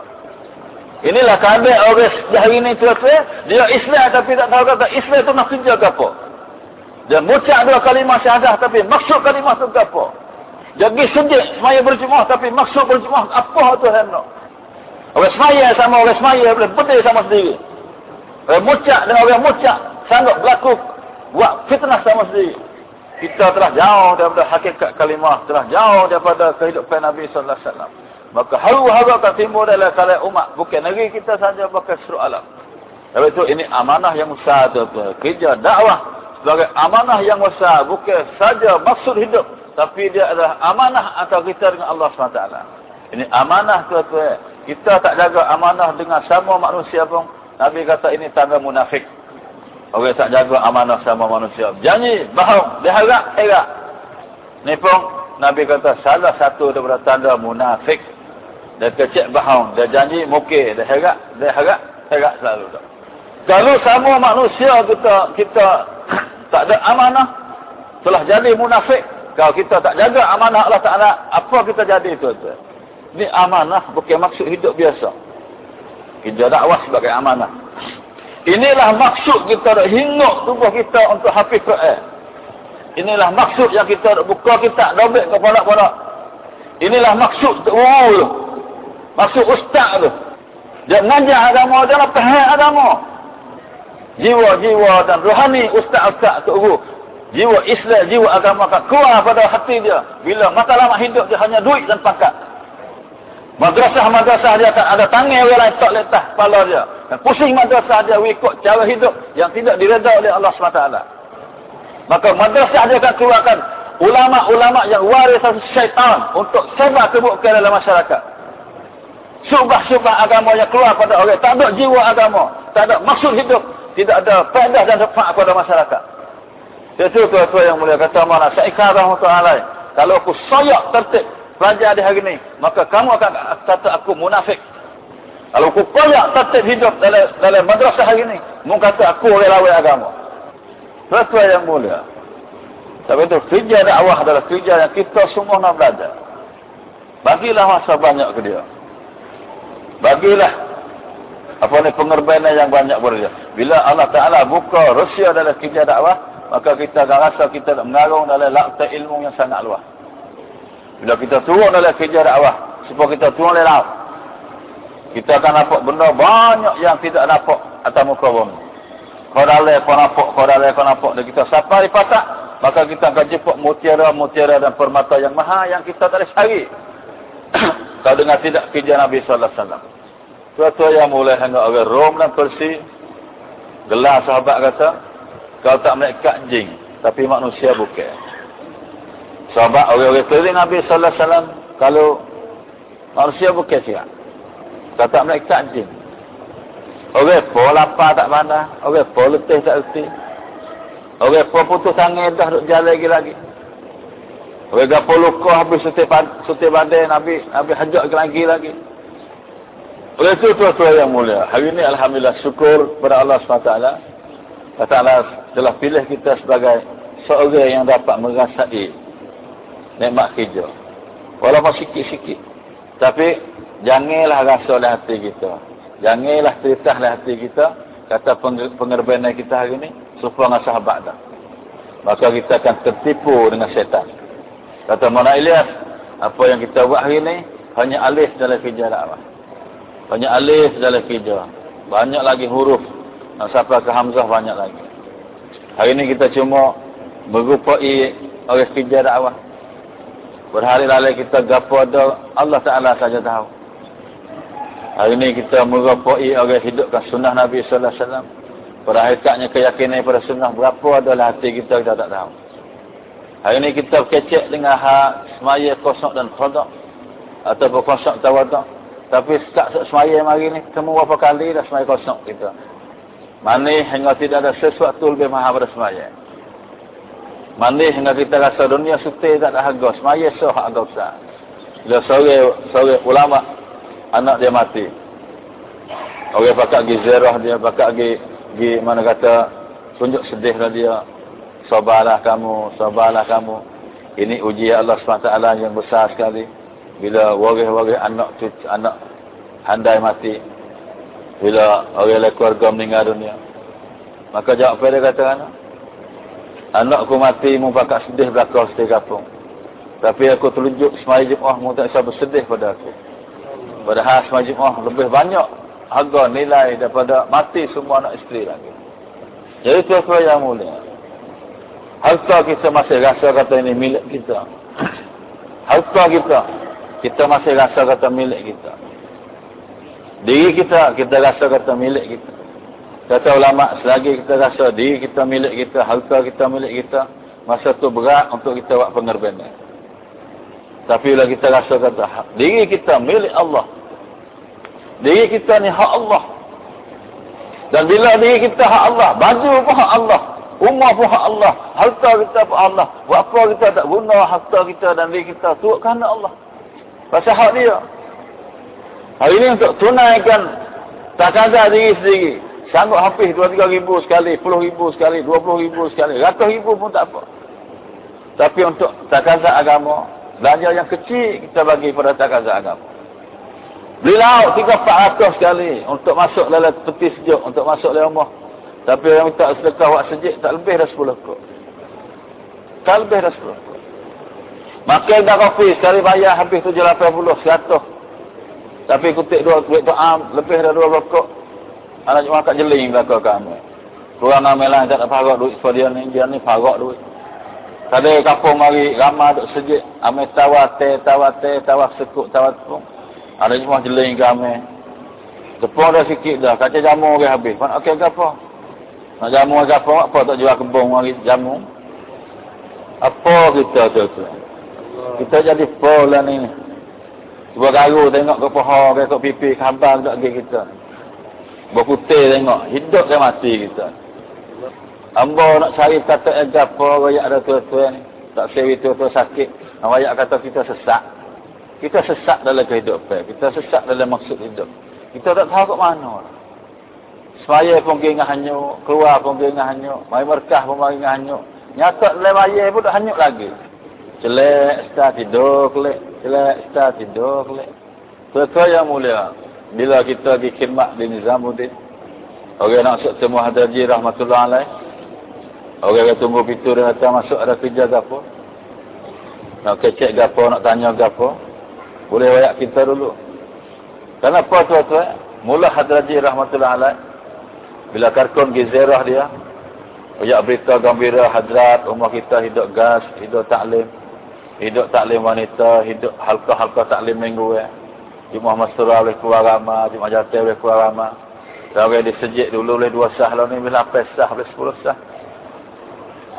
Speaker 2: Inilah keadaan orang hari ini tu dia Islam tapi tak tahu kata Islam tu nak kerja ke apa. Dia mengucap dua kalimah syahadah tapi maksud kalimah tu ke apa. Dia pergi sejik semaya berjemaah tapi maksud berjemaah apa tu hendak. Orang semaya sama orang semaya boleh betul sama sendiri. Orang mengucap dengan orang mengucap sanggup berlaku buat fitnah sama sendiri. Kita telah jauh daripada hakikat kalimah, telah jauh daripada kehidupan Nabi sallallahu alaihi wasallam. Maka haru-haru akan timbul dalam kalangan umat. Bukan negeri kita saja, bukan seluruh alam. Sebab itu ini amanah yang besar. Kerja dakwah sebagai amanah yang besar. Bukan saja maksud hidup. Tapi dia adalah amanah antara kita dengan Allah SWT. Ini amanah tuan-tuan. Kita tak jaga amanah dengan sama manusia pun. Nabi kata ini tanda munafik. Orang tak jaga amanah sama manusia. Janji, bohong, dia harap, harap. Ini pun Nabi kata salah satu daripada tanda munafik. Dia kecek bohong. Dia janji mukir. Dia harap. Dia harap. Harap selalu. Kalau sama manusia kita kita tak ada amanah. Telah jadi munafik. Kalau kita tak jaga amanah Allah Ta'ala. Apa kita jadi itu? Ini amanah bukan maksud hidup biasa. Kita dakwah sebagai amanah. Inilah maksud kita nak hinguk tubuh kita untuk hafiz Quran. Inilah maksud yang kita nak buka kita dobek kepada-pada. Inilah maksud guru Masuk ustaz tu. Dia mengajar agama, dia nak faham agama. Jiwa-jiwa dan rohani ustaz-ustaz tu guru. Jiwa Islam, jiwa agama akan keluar pada hati dia. Bila matlamat hidup dia hanya duit dan pangkat. Madrasah-madrasah dia akan ada tangan orang lain tak letak kepala dia. Dan pusing madrasah dia ikut cara hidup yang tidak direda oleh Allah SWT. Maka madrasah dia akan keluarkan ulama-ulama yang waris syaitan untuk sebar kebukaan dalam masyarakat subah-subah agama yang keluar pada orang. Tak ada jiwa agama. Tak ada maksud hidup. Tidak ada faedah dan sifat kepada masyarakat. Itu tuan-tuan yang mulia kata mana. Sa'ikah rahmatullahi Kalau aku soyak tertib pelajar di hari ini. Maka kamu akan kata aku munafik. Kalau aku koyak tertib hidup dalam, dalam madrasah hari ini. Mungkin kata aku orang lawan agama. Tuan-tuan yang mulia. Tapi itu kerja dakwah adalah kerja yang kita semua nak belajar. Bagilah masa banyak ke dia. Bagilah apa ni pengorbanan yang banyak boleh Bila Allah Ta'ala buka Rusia dalam kerja dakwah, maka kita akan rasa kita nak mengarung dalam lakta ilmu yang sangat luas. Bila kita turun dalam kerja dakwah, supaya kita turun dalam laut, kita akan nampak benda banyak yang tidak nampak atas muka bumi. Kau dalai, kau nampak, kau dalai, kau nampak. Dan kita sampai di pasak, maka kita akan jumpa mutiara-mutiara dan permata yang maha yang kita tak boleh cari. Kalau dengar tidak kerja Nabi Sallallahu Suatu yang mulai hanya orang Rom dan Persi. Gelar sahabat kata. Kau tak mereka jing. Tapi manusia bukan. Sahabat orang-orang keliling Nabi Wasallam. Kalau manusia bukan siap. Kau tak mereka jing. Orang pun lapar tak mana. Orang pun letih tak letih. Orang pun putus tangan dah duduk jalan lagi-lagi. Orang gapo luka habis setiap setiap badai Nabi Nabi hajat lagi lagi. Oleh itu tuan-tuan yang mulia, hari ini Alhamdulillah syukur kepada Allah SWT. Allah Ta'ala telah pilih kita sebagai seorang yang dapat merasai nikmat kerja. Walaupun sikit-sikit. Tapi, janganlah rasa oleh hati kita. Janganlah cerita oleh hati kita. Kata pengerbanan kita hari ini, supaya dengan sahabat dah. Maka kita akan tertipu dengan syaitan. Kata Mana Ilyas, apa yang kita buat hari ni, hanya alif dalam kerja dakwah. Hanya alif dalam kerja. Banyak lagi huruf. Sampai ke Hamzah banyak lagi. Hari ni kita cuma merupai oleh kerja dakwah. Berhari-hari kita gapo ada Allah Ta'ala saja tahu. Hari ini kita merupai oleh hidupkan sunnah Nabi. Pada hakikatnya keyakinan pada sunnah berapa adalah hati kita kita tak tahu. Hari ini kita kecek dengan hak semaya kosong dan khodak. Ataupun kosong tawadak. Tapi tak semaya hari ini, temu berapa kali dah semaya kosong kita. Mana hingga tidak ada sesuatu lebih mahal pada semaya. Mana hingga kita rasa dunia suti tak ada harga. Semaya so harga besar. Bila sore, sore ulama anak dia mati. Orang pakai pergi zirah dia, pakai pergi, pergi mana kata, tunjuk sedih lah dia. Sabarlah kamu, sabarlah kamu. Ini ujian Allah SWT yang besar sekali. Bila waris-waris anak cucu, anak handai mati. Bila orang keluarga meninggal dunia. Maka jawab pada kata anak. Anakku mati, mu pakai sedih belakang sedih kapung. Tapi aku telunjuk semai jemaah, mu tak bisa bersedih pada aku. Padahal semajumah lebih banyak harga nilai daripada mati semua anak isteri lagi. Jadi apa yang mulia. Harta kita masih rasa kata ini milik kita. Harta kita, kita masih rasa kata milik kita. Diri kita, kita rasa kata milik kita. Kata ulama, selagi kita rasa diri kita milik kita, harta kita milik kita, masa tu berat untuk kita buat pengorbanan. Tapi bila kita rasa kata diri kita milik Allah. Diri kita ni hak Allah. Dan bila diri kita hak Allah, baju pun hak Allah, rumah pun hak Allah, harta kita pun Allah. Buat apa kita tak guna harta kita dan diri kita tu kerana Allah. Pasal hak dia. Hari ini untuk tunaikan takaza diri sendiri. Sanggup habis 2-3 ribu sekali, 10 ribu sekali, 20 ribu sekali, ratus ribu pun tak apa. Tapi untuk takaza agama, Belanja yang kecil kita bagi pada takaza agama. Beli lauk 3-400 sekali untuk masuk dalam peti sejuk, untuk masuk dalam rumah. Tapi yang minta sedekah wak sejik tak lebih dah 10 kok. Tak lebih dah 10 kok. Makan dah kopi sekali bayar habis 780 100. Tapi kutik dua duit am lebih dah 2 rokok. Anak cuma kat jeling belakang kami. Kurang amil lah tak ada parok duit sebab dia ni, dia ni parok duit. Tadi kampung mari ramah duk sejik. Ame tawate, tawate, tawah sekuk, tawat pun. Ada semua jeling kami. Tepung dah sikit dah. Kaca jamu ke habis. Mana okey ke apa? Nak jamu ke apa? Apa tak jual kebun mari jamu? Apa kita tu tu? Kita jadi pola ni. Cuba garu tengok ke pohon ke ke pipi khabar tak lagi kita. Berputih tengok. Hidup ke mati kita. Ambo nak cari kata apa royak ada tuan-tuan. Tak sewi tuan-tuan sakit. Royak kata kita sesak. Kita sesak dalam kehidupan. Kita sesak dalam maksud hidup. Kita tak tahu ke mana. Semaya pun kena hanyut. Keluar pun kena hanyut. Mari berkah pun kena hanyut. Nyata dalam ayah pun tak hanyut lagi. Celek, start tidur, kelek. Celek, start tidur, kelek. Tuan-tuan yang mulia. Bila kita pergi khidmat di Nizamuddin. Orang nak masuk temu Hadraji Rahmatullah Alaih. Orang yang tunggu pintu dia datang masuk ada kerja ke. Nak kecek ke apa, nak tanya apa. Boleh wayak kita dulu. Kenapa tuan-tuan? Mula Hadraji Rahmatullah Alaih. Bila karkun gizerah dia. Wayak berita gembira hadrat. Rumah kita hidup gas, hidup taklim. Hidup taklim wanita, hidup halka-halka taklim minggu. Eh. Jumlah Masturah boleh keluar ramah. Jumlah Jatah boleh keluar ramah. Dan orang disejik dulu boleh dua sah. Lalu ni bila apa sah, boleh sepuluh sah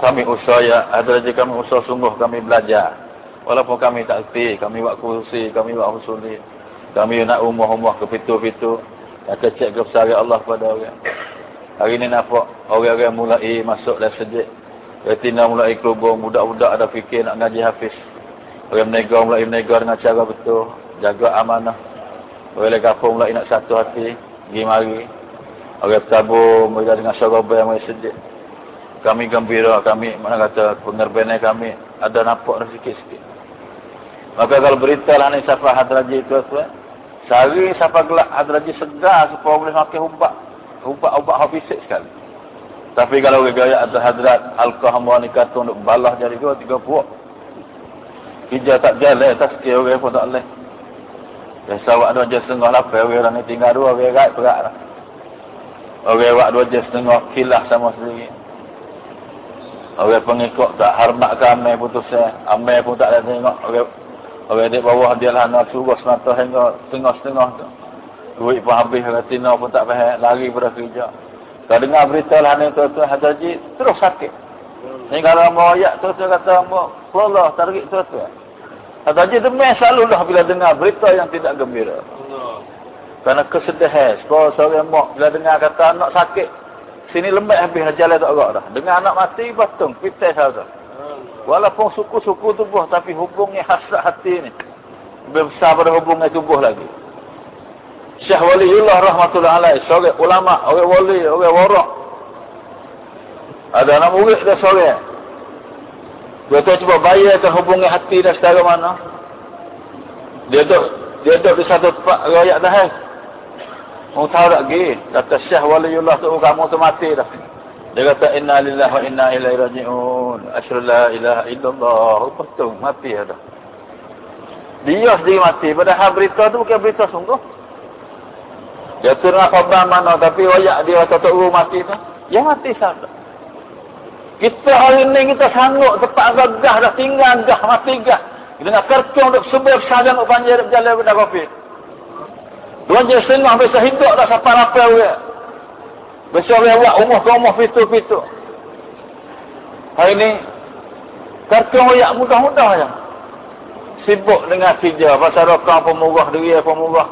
Speaker 2: kami usaha ya ada lagi kami usaha sungguh kami belajar walaupun kami tak erti kami buat kursi kami buat usuli kami nak umah-umah ke pintu-pintu nak kecek ke besar Allah pada orang hari ini nampak orang-orang mulai masuk dalam sejik retina mulai keluar budak-budak ada fikir nak ngaji hafiz. Orang menegar mulai menegar dengan cara betul. Jaga amanah. Orang kapung mulai nak satu hati pergi mari. Orang tabur mulai dengan syarabah yang mulai sejik kami gembira, kami mana kata pengerbenan kami ada nampak sikit-sikit. Maka kalau berita lah ni siapa hadraji itu tu, sehari siapa gelak hadraji segar supaya boleh makan ubat, ubat ubat habisik sekali. Tapi kalau gaya ada hadrat alkohol ni kata untuk balah jadi dua tiga buah. Kerja tak jalan, tak sikit orang pun tak boleh. Biasa awak dua jam setengah lapar, orang ni tinggal dua, orang rat perak lah. Orang awak dua jam setengah kilah sama sendiri. Orang pengikut tak hormatkan amai putusnya. Amai pun tak ada tengok. Orang, orang di bawah dia lah nak suruh semata hingga setengah-setengah tu. Duit pun habis, retina pun tak faham. Lari pada kerja. Kalau dengar berita lah ni tuan-tuan Haji, terus sakit. Ni kalau mau ayat tuan-tuan kata, Allah tarik tuan-tuan. Kata Haji demi selalu lah bila dengar berita yang tidak gembira. Kerana kesedihan. Sekolah seorang mau bila dengar kata anak sakit. Sini lembek habis jalan tak agak dah. Dengar anak mati, batung. Pitai sahaja. Walaupun suku-suku tubuh, tapi hubungnya hasrat hati ni. Lebih besar pada hubungnya tubuh lagi. Syekh Waliullah rahmatullah alaih, seorang ulama, orang wali, orang warak. Ada anak murid dia seorang. Dia tu cuba bayarkan hubungan hati dia secara mana. Dia tu dia tu di satu tempat rakyat dah. Eh. Mau tahu tak lagi? Kata Syekh Waliullah tu kamu tu mati dah. Dia kata inna lillahi wa inna ilaihi raji'un. Asyhadu la ilaha illallah. Betul mati dah. Dia sendiri mati. Padahal berita tu bukan berita sungguh. Dia turun khabar mana tapi royak dia tak tahu mati tu. Ya mati sana. Kita hari ni kita sanggup tempat gagah dah tinggal gah mati gah. Dengan kertong untuk sebab saja nak panjang berjalan pada kopi. Dua jam setengah bisa hidup dah sampai apa dia. Besok dia buat umur ke umur fitu-fitu. Hari ni kertong royak mudah-mudah ya. Sibuk dengan kerja pasal rokang pemurah duit pemurah.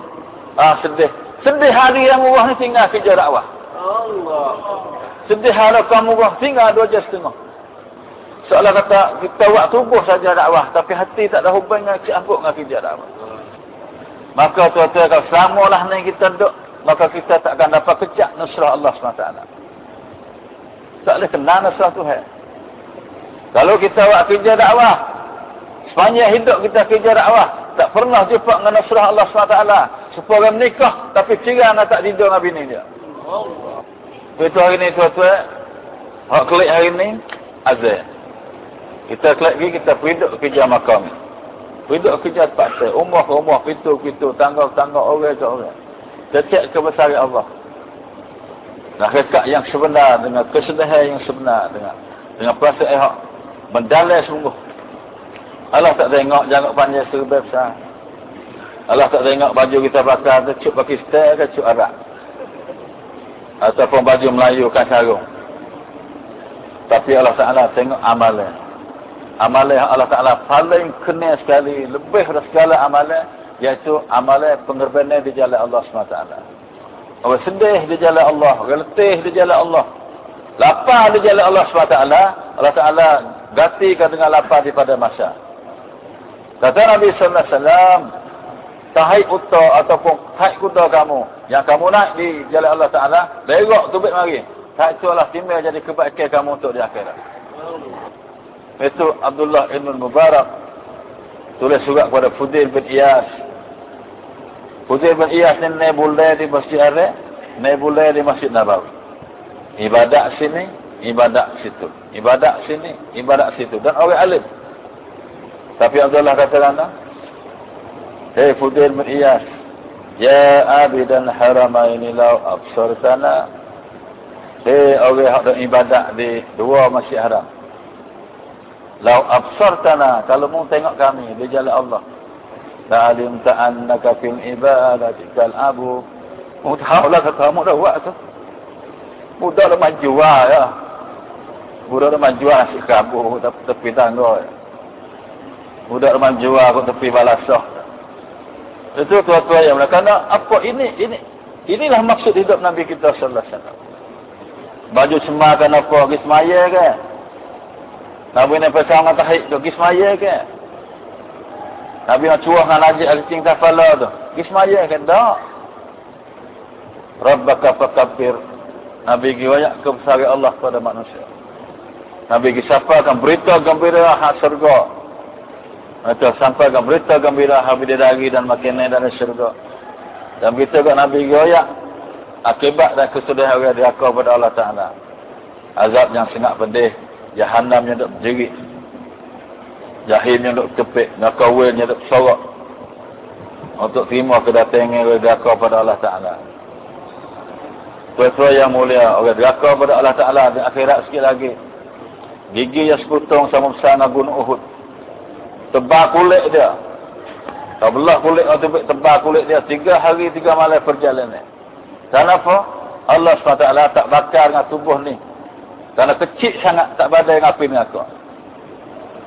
Speaker 2: Ah sedih. Sedih hari yang murah ni tinggal kerja dakwah. Allah. Sedih hari kamu murah tinggal dua jam setengah. Seolah kata kita buat tubuh saja dakwah. Tapi hati tak ada hubungan dengan ambuk dengan kerja dakwah. Maka tuan-tuan kalau samalah ni kita duduk. Maka kita tak akan dapat kejap nusrah Allah SWT. Tak boleh kenal nusrah Tuhan. Kalau kita buat kerja dakwah. Sepanjang hidup kita kerja dakwah. Tak pernah jumpa dengan nusrah Allah SWT. Supaya menikah tapi cerai nak tak tidur dengan bini dia. Allah. Itu hari ni tuan-tuan. Hak klik hari ni azan. Kita klik lagi kita pergi kerja makam. Pergi kerja saya. Umah ke umah, pintu ke pintu, tangga ke tangga, orang ke orang. Cek kebesaran Allah. Nah, hakikat yang sebenar dengan kesedihan yang sebenar dengan dengan perasaan yang mendalai sungguh. Allah tak tengok jangan panjang serba besar. Allah tak tengok baju kita pakai tu cuk Pakistan ke cuk Arab. Ataupun baju Melayu kan sarung. Tapi Allah Ta'ala tengok amalan. Amalan Allah Ta'ala paling kena sekali, lebih dari segala amalan, iaitu amalan pengorbanan di jalan Allah SWT. Orang sedih di jalan Allah, orang letih di jalan Allah. Lapar di jalan Allah SWT, Allah Ta'ala gantikan dengan lapar daripada masa. Kata Nabi Sallallahu Tahai uta ataupun tahai kuda kamu. Yang kamu naik di jalan Allah Ta'ala berok tubik mari. Tak itu Allah timbul jadi kebaikan kamu untuk di akhirat. Itu Abdullah Ibn Mubarak tulis surat kepada Fudil bin Iyas. Fudil bin Iyas ni nebulai di Masjid Arif nebulai di Masjid Nabawi. Ibadat sini ibadat situ. Ibadat sini ibadat situ. Dan orang alim. Tapi Abdullah kata mana Hei Fudail bin Iyas. Ya abidan haramaini lau absartana. Hei orang yang ibadat di dua masjid haram. Lau absartana. Kalau mu tengok kami di jalan Allah. Ta'alim ta'annaka fil ibadati kal abu. Mu tahu lah kata mu dah buat tu. Mudah dah maju lah ya. Mudah dah maju lah si kabu tepi tangga ya. Mudah dah maju lah tepi balasah. Itu tuan-tuan yang Kerana apa ini? ini Inilah maksud hidup Nabi kita sallallahu alaihi wasallam. Baju semakan apa? Pergi semaya ke? Nabi ni pasal dengan tahik tu. Pergi semaya ke? Nabi nak cuah dengan najib al-cing tafala tu. Pergi semaya ke? Tak. Rabbaka fakabir. Nabi pergi banyak kebesaran Allah kepada manusia. Nabi pergi siapakan berita gembira hak surga. Maka sampaikan berita gembira habis daging dan makanan dari syurga. Dan berita kat Nabi Goyak. Akibat dan kesudahan orang diakau kepada Allah Ta'ala. Azab yang sangat pedih. Jahannam yang tak berdiri. Jahim yang duk kepik. Neraka win yang duk sorak. Untuk terima kedatangan neraka pada Allah Ta'ala. Tuan-tuan yang mulia. Orang neraka pada Allah Ta'ala. Di akhirat sikit lagi. Gigi yang sekutung sama besar gunung Uhud. Tebal kulit dia. Tabelah kulit atau tebal kulit dia. Tiga hari, tiga malam perjalanan. Kenapa? Allah SWT tak bakar dengan tubuh ni. Kerana kecil sangat tak badai dengan api dengan kau.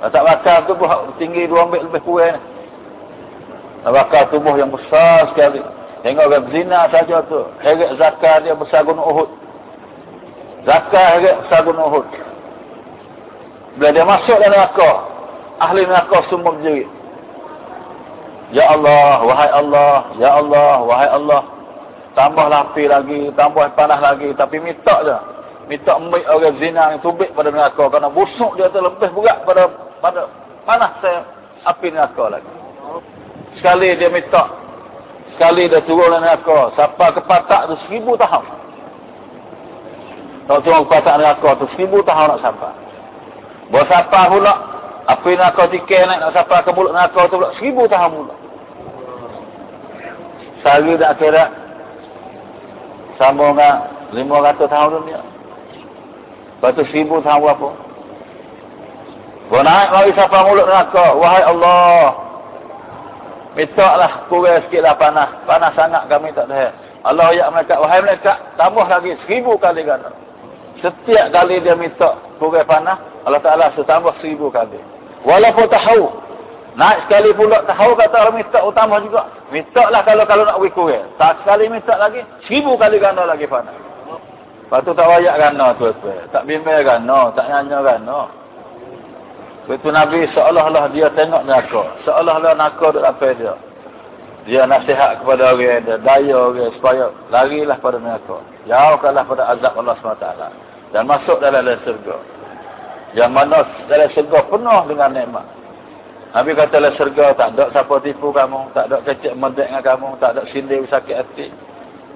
Speaker 2: Tak bakar tubuh tinggi dua ambik lebih kurang. Tak bakar tubuh yang besar sekali. Tengok orang zina saja tu. Heret zakar dia besar gunung Uhud. Zakar heret besar gunung Uhud. Bila dia masuk dalam neraka, ahli neraka semua berjerit. Ya Allah, wahai Allah, Ya Allah, wahai Allah. Tambahlah api lagi, tambah panas lagi. Tapi minta je. Minta ambil orang zina yang tubik pada neraka. Kerana busuk dia tu lebih berat pada pada panas saya api neraka lagi. Sekali dia minta. Sekali dia turun dalam neraka. Siapa kepatak tu seribu tahun. Tak turun kepatak neraka tu seribu tahun nak sampai. Bawa siapa pula, api neraka tikai naik nak siapa ke mulut neraka tu pula, seribu tahun pula. Sehari dah akhirat, sama dengan lima ratus tahun dunia. Lepas tu seribu tahun berapa? Bawa naik mari siapa mulut neraka, wahai Allah. Minta lah kurang sikit lah panas. Panas sangat kami tak tahu. Allah ayat mereka, wahai mereka, tambah lagi seribu kali ganda. Setiap kali dia minta kurang panas, Allah Ta'ala setambah seribu kali. Walaupun tahu. Naik sekali pula tahu kata orang minta utama juga. Minta lah kalau kalau nak wikul ya. Tak sekali minta lagi. Seribu kali ganda lagi panas. Lepas tu tak wayak ganda tu. Tak bimbing ganda. Tak nyanyi ganda. Betul Nabi seolah-olah dia tengok neraka. Seolah-olah neraka duduk apa dia. Dia nasihat kepada orang dia. Daya orang supaya larilah pada neraka. Jauhkanlah pada azab Allah SWT. Dan masuk dalam surga. Yang mana dalam syurga penuh dengan nikmat. Nabi kata dalam syurga tak ada siapa tipu kamu. Tak ada kecik mendek dengan kamu. Tak ada sindir sakit hati.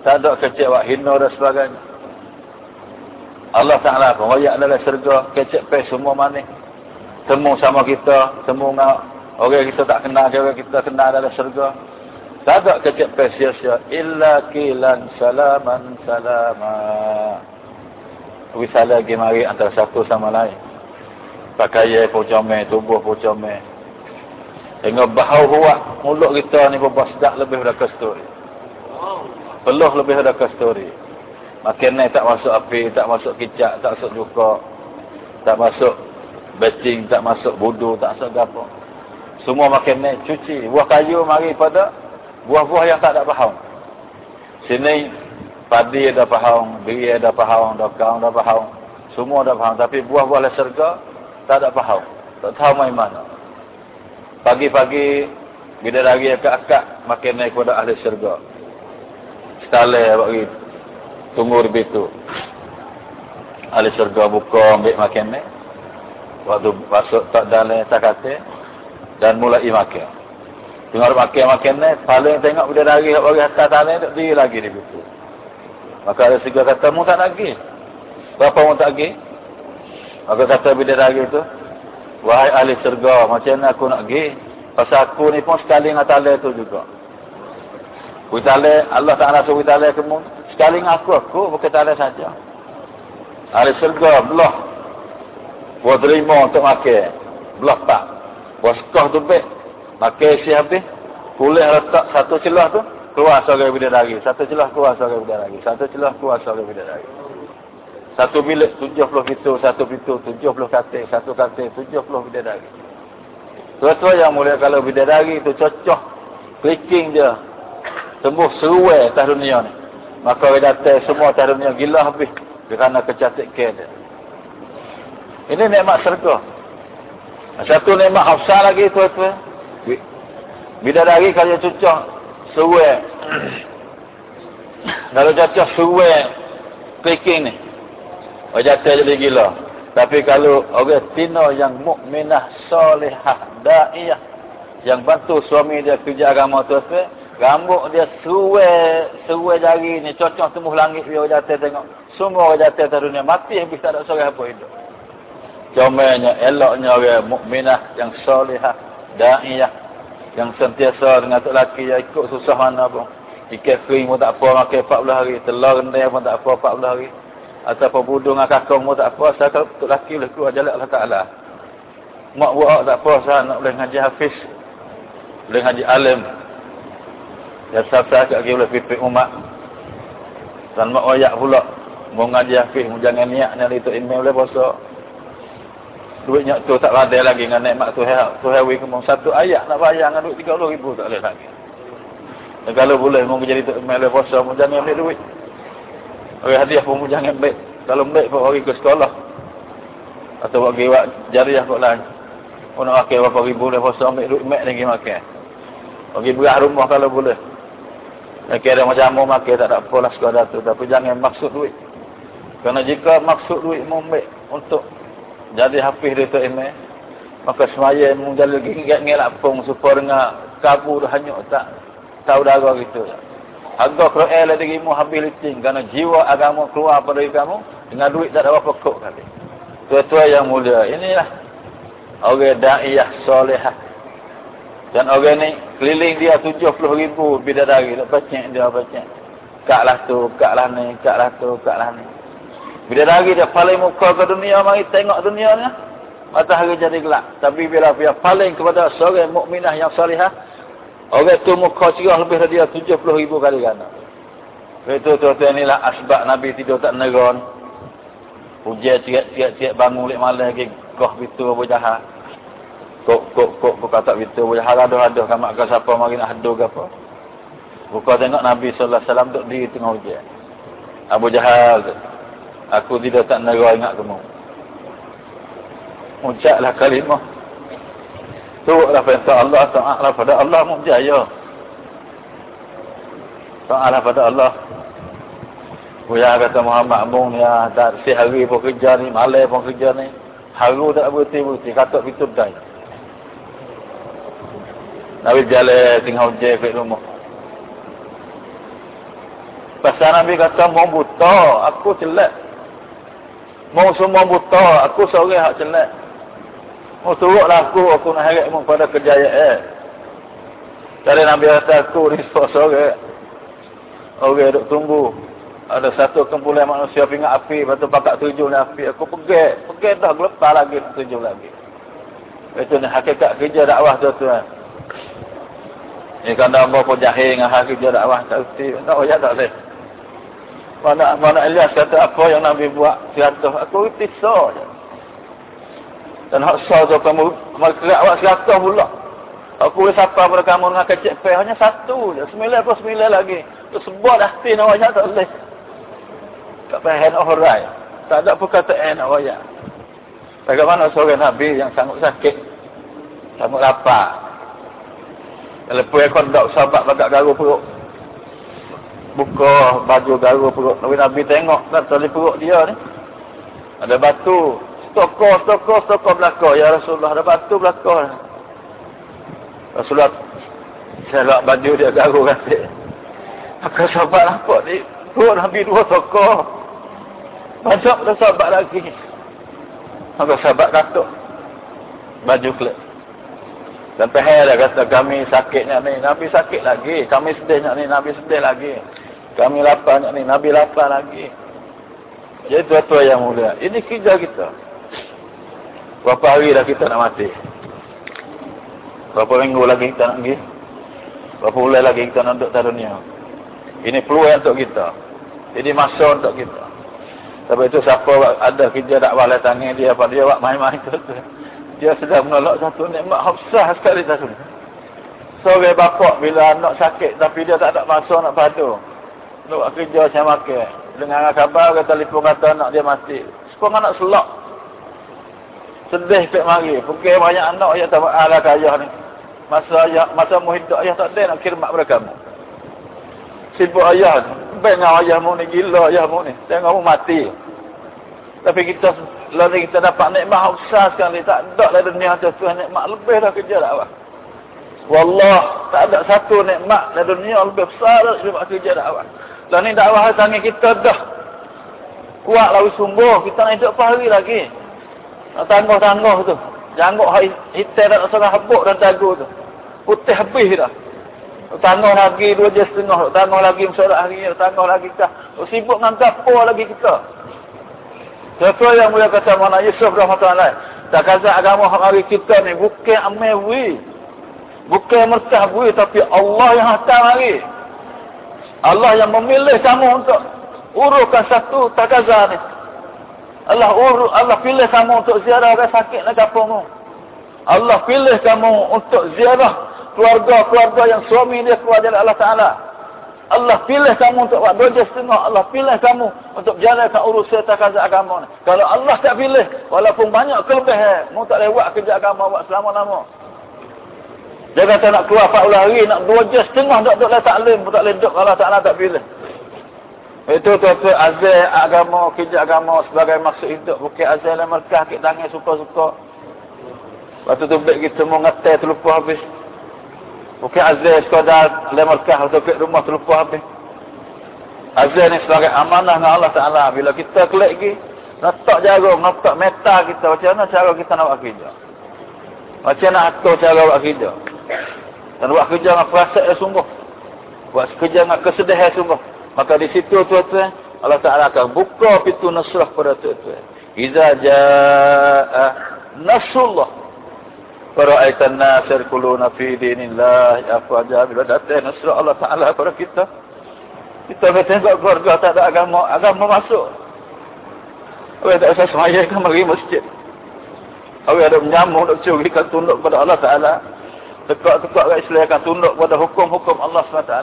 Speaker 2: Tak ada kecik wak hina dan sebagainya. Allah Ta'ala pun wayak dalam syurga. Kecik pe semua manis. Temu sama kita. Temu dengan orang kita tak kenal. Orang kita kenal dalam syurga. Tak ada kecik pe sia-sia. Illa kilan salaman salaman. Wisala lagi mari antara satu sama lain pakaian pun comel, tubuh pun comel. Tengok bau huak mulut kita ni berbuat sedap lebih daripada kasturi. Peluh lebih daripada kasturi. Makin ni tak masuk api, tak masuk kicap, tak masuk duka. Tak masuk beting, tak masuk budu, tak masuk apa. Semua makin ni cuci. Buah kayu mari pada buah-buah yang tak ada pahang. Sini padi ada pahang, beri ada pahang, dokang ada pahang. Semua ada pahang. Tapi buah-buah leserga, tak ada faham. Tak tahu main mana. Pagi-pagi, bila lagi akak-akak, makin naik kepada ahli syurga. Sekali bagi tunggu di situ. Ahli syurga buka, ambil makin naik. Waktu masuk tak dalam tak kata. Dan mulai makan. Tengok makan-makan naik, paling tengok bila lagi bagi atas tanah, tak diri lagi di situ. Maka ada syurga kata, mu tak lagi. Berapa mu tak lagi? Maka kata bidadari itu, Wahai ahli surga, macam mana aku nak pergi? Pasal aku ni pun sekali dengan tali itu juga. Witali, Allah Ta'ala suruh witali kamu. Sekali dengan aku, aku bukan tali saja. Ahli surga, belah. Buat terima untuk makan. Belah tak. Buat sekoh tu baik. Makan isi habis. Kulit letak satu celah tu. Keluar seorang bidadari. Satu celah keluar seorang bidadari. Satu celah keluar seorang bidadari. Satu bilik tujuh puluh pintu, satu pintu tujuh puluh katil, satu katil tujuh puluh bidadari. Tua-tua yang mulia kalau bidadari itu cocok, clicking je, sembuh seruai atas dunia ni. Maka datang semua atas dunia gila habis kerana kecantikan dia. Ini nikmat serga. Satu nikmat hafsah lagi tua-tua. Bidadari kalau cocok seruai. kalau cocok seruai clicking ni. Wajah jadi gila. Tapi kalau orang Tino yang mukminah, solehah, da'iyah. Yang bantu suami dia kerja agama tu. Rambut dia suwe, suwe jari ni. Cocok temuh langit dia wajah tengok. Semua wajah atas dunia mati habis tak ada seorang apa hidup. Comelnya, eloknya orang mukminah yang solehah, da'iyah, yang sentiasa dengan tu laki yang ikut susah mana pun. Ikan kering pun tak apa, makan 14 hari. Telur rendah pun tak apa, 14 hari. Ataupun budung dengan kakong pun tak apa. Saya kalau tu laki boleh keluar jalan Allah Ta'ala. Mak buat tak apa, saya nak boleh ngaji hafiz. Boleh ngaji alim. Dan saya kat lagi boleh pipik umat. Dan mak wayak pula. Mau ngaji hafiz, mau jangan niat ni itu email boleh puasa. Duitnya tu tak ada lagi dengan nikmat tu tu hai kemung satu ayat nak bayar dengan duit 30 ribu tak boleh lagi. Dan kalau boleh mau jadi tu email puasa mau jangan ambil duit. Orang hadiah pun mau jangan ambil. Kalau ambil pun pergi ke sekolah. Atau bagi buat jariah pun lain. Pun nak berapa ribu boleh puasa ambil duit mek lagi makan. Bagi berah rumah kalau boleh. Dan kira macam mau makan tak ada apa lah sekolah tu. Tapi jangan maksud duit. Kerana jika maksud duit mau ambil untuk jadi hafiz dia tu ini maka semaya menjadi lagi ngelak pun supaya dengan kabur hanyut tak tahu darah gitu harga Quran lah diri mu habis licin kerana jiwa agama keluar pada kamu dengan duit tak ada apa kok kali tua-tua yang mulia inilah orang da'iyah solehah. Dan orang ni keliling dia 70 ribu bidadari. Tak baca dia baca kaklah tu kaklah ni kaklah tu kaklah ni. Bila lagi dia paling muka ke dunia, mari tengok dunia ni. Matahari jadi gelap. Tapi bila dia paling kepada seorang mukminah yang salihah, orang itu muka cerah lebih dari dia 70 ribu kali gana. Itu tu tu inilah asbab Nabi tidur tak negon. Hujan tiap-tiap bangun lek malam lagi koh bitu Abu Jahal. Kok kok kok kata bitu Abu Jahal aduh-aduh kamak ke siapa mari nak haduh ke apa. Buka tengok Nabi wasallam duduk di tengah hujan. Abu Jahal Aku tidak tak nara ingat kamu. Ucaplah kalimah. Turutlah perintah Allah. Ta'ala pada Allah mujaya. Ta'ala pada Allah. Buya kata Muhammad Amun ya tak si hari pun kerja ni, malam pun kerja ni. Haru tak berhenti-berhenti. Kata itu dah. Nabi jalan tinggal hujan ke rumah. Pasal Nabi kata, mau buta, aku celak. Mau semua buta, aku seorang hak celak. Mau turutlah aku, aku nak harap mu pada kejayaan. Tadi Nabi kata aku risau seorang. Orang duduk tunggu. Ada satu kumpulan manusia pingat api, lepas tu pakak tujuh ni api. Aku pergi, pergi dah, gelepar lagi, tujuh lagi. Itu ni hakikat kerja dakwah tu tuan. Ini kan dah berapa jahil dengan kerja dakwah. Tak usah, tak usah tak boleh. Mana mana Elias kata apa yang Nabi buat seratus. Aku tisau je. Dan hak sah tu kamu kerak awak seratus pula. Aku boleh sapa pada kamu dengan kecil pay. Hanya satu je. Sembilan pun sembilan lagi. Tu sebuah dah hati nak wajah tak boleh. Tak payah of right. Tak ada perkataan nak wajah. Bagaimana seorang Nabi yang sangat sakit. Sangat lapar. Kalau pun ekor tak sahabat bagak garu perut buka baju garu perut Nabi Nabi tengok tak tali perut dia ni ada batu stoko stoko stoko belakang ya Rasulullah ada batu belakang Rasulullah saya lak baju dia garu kata maka sahabat nampak ni perut Nabi dua stoko banyak dah sahabat lagi maka sahabat katuk baju kelip dan pehel dia kata kami sakitnya ni. Nabi sakit lagi. Kami sedihnya ni. Nabi sedih lagi. Kami lapar ni. Nabi lapar lagi. Jadi tua-tua yang mulia. Ini kerja kita. Berapa hari dah kita nak mati? Berapa minggu lagi kita nak pergi? Berapa bulan lagi kita nak duduk dunia? Ini peluang untuk kita. Ini masa untuk kita. Sebab itu siapa ada kerja dakwah tangan dia pada dia buat main-main tu dia sedang menolak satu nikmat hafsah sekali satu. Seorang bapak bila anak sakit tapi dia tak ada masa nak padu. Nak kerja saya makan. Dengan khabar kata telefon kata anak dia mati. Sepung anak selak. Sedih pek mari. Pukul banyak anak ayah tak ala kaya ni. Masa ayah, masa mu hidup ayah tak ada nak kirmat pada kamu. Sibuk ayah ni. Baik dengan ayah mu ni gila ayah mu ni. Tengok mu mati. Tapi kita lalu kita dapat nikmat besar sekali. Tak ada lah dunia tu Tuhan nikmat lebih dah kerja dakwah. Wallah, tak ada satu nikmat dalam dunia lebih besar daripada kerja dakwah. Lalu ni dakwah tangan kita dah kuat lalu sungguh. Kita nak hidup apa hari lagi.
Speaker 1: Tangguh-tangguh tu. Janggut hitam dan setengah habuk dan dagu tu. Putih habis dah. Tangguh lagi dua jam setengah. Tangguh lagi masalah hari ni. Tangguh lagi kita. Sibuk dengan kapur lagi kita. Siapa yang boleh kata mana Yusuf rahmatullah Tak kata agama hari kita ni bukan amai wi. Bukan mertah wi tapi Allah yang hantar hari. Allah yang memilih kamu untuk uruskan satu takaza ni. Allah uru Allah pilih kamu untuk ziarah orang sakit nak kampung Allah pilih kamu untuk ziarah keluarga-keluarga yang suami dia keluar dari Allah Taala. Allah pilih kamu untuk buat doja setengah. Allah pilih kamu untuk jalankan urusan takaza agama ni. Kalau Allah tak pilih, walaupun banyak kelebihan, mu tak lewat kerja agama buat selama-lama. Dia kata nak keluar 40 hari, nak dua jam setengah, tak duduk taklim, tak boleh duduk kalau Allah tak pilih. Itu tu azal agama, kerja agama sebagai maksud hidup. Bukan azal yang merkah, kita tangan suka-suka. Waktu tu baik kita mau ngetai terlupa habis. Bukan azal sekadar lemerkah atau ke rumah terlupa habis. Azal ni sebagai amanah dengan Allah Ta'ala. Bila kita klik lagi, nak tak jagung, nak tak meta kita. Macam mana cara kita nak buat kerja? Macam mana atur cara buat kerja? Dan buat kerja dengan perasaan yang sungguh. Buat kerja dengan kesedihan sungguh. Maka di situ tuan-tuan, Allah Ta'ala akan buka pintu nasrah pada tuan-tuan. Iza ja'a nasrullah Fara'aitan nasir kuluna fi dinillah ya fajar bila datang nasrah Allah Taala kepada kita. Kita nak tengok keluarga tak ada agama, agama masuk. Awak tak usah semaya ke mari masjid. Awak ada menyambung nak curi kan tunduk kepada Allah Taala. Tekak-tekak kat Islam akan tunduk pada hukum-hukum Allah SWT.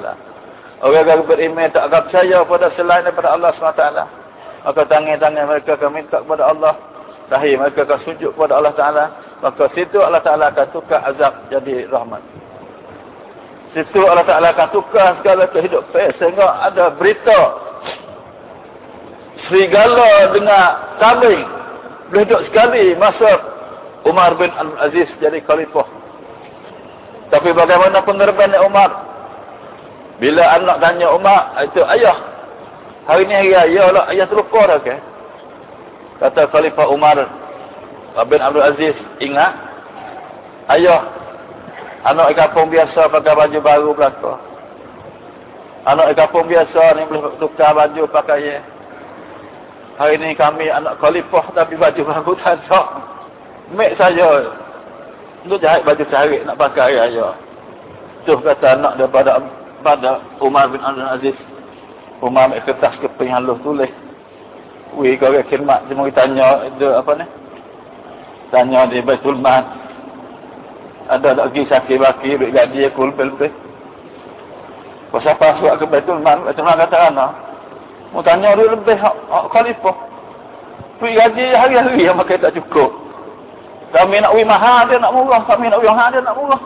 Speaker 1: Orang yang beriman tak akan percaya pada selain daripada Allah SWT. Maka tangan-tangan mereka akan minta kepada Allah. Dahi mereka akan sujud kepada Allah Ta'ala. Maka situ Allah Ta'ala akan tukar azab jadi rahmat. Situ Allah Ta'ala akan tukar segala kehidupan. Sehingga ada berita. Serigala dengan kambing. Boleh duduk sekali masa Umar bin Al-Aziz jadi khalifah. Tapi bagaimana penerban Umar? Bila anak tanya Umar, itu ayah. Hari ni hari ayah lah. Ayah terlupa dah ke? Kata Khalifah Umar bin Abdul Aziz ingat ayah anak kampung biasa pakai baju baru belaka anak kampung biasa ni boleh tukar baju pakai ye. hari ni kami anak khalifah tapi baju baru tak ada mek saja tu jahit baju cari nak pakai ayah tu kata anak daripada pada Umar bin Abdul Aziz. Umar mek kertas keping halus tulis. Wih, kau khidmat, cuma kita tanya, itu apa ni? tanya di Baitul Mal. Ada tak pergi sakit baki duit gaji aku lebih-lebih? Kau siapa suat ke Baitul Mal? Baitul Mal kata mana mau tanya duit lebih hak khalifah. Duit gaji hari-hari yang makai tak cukup. Kami nak wih mahal dia nak murah. Kami nak wih mahal dia nak murah.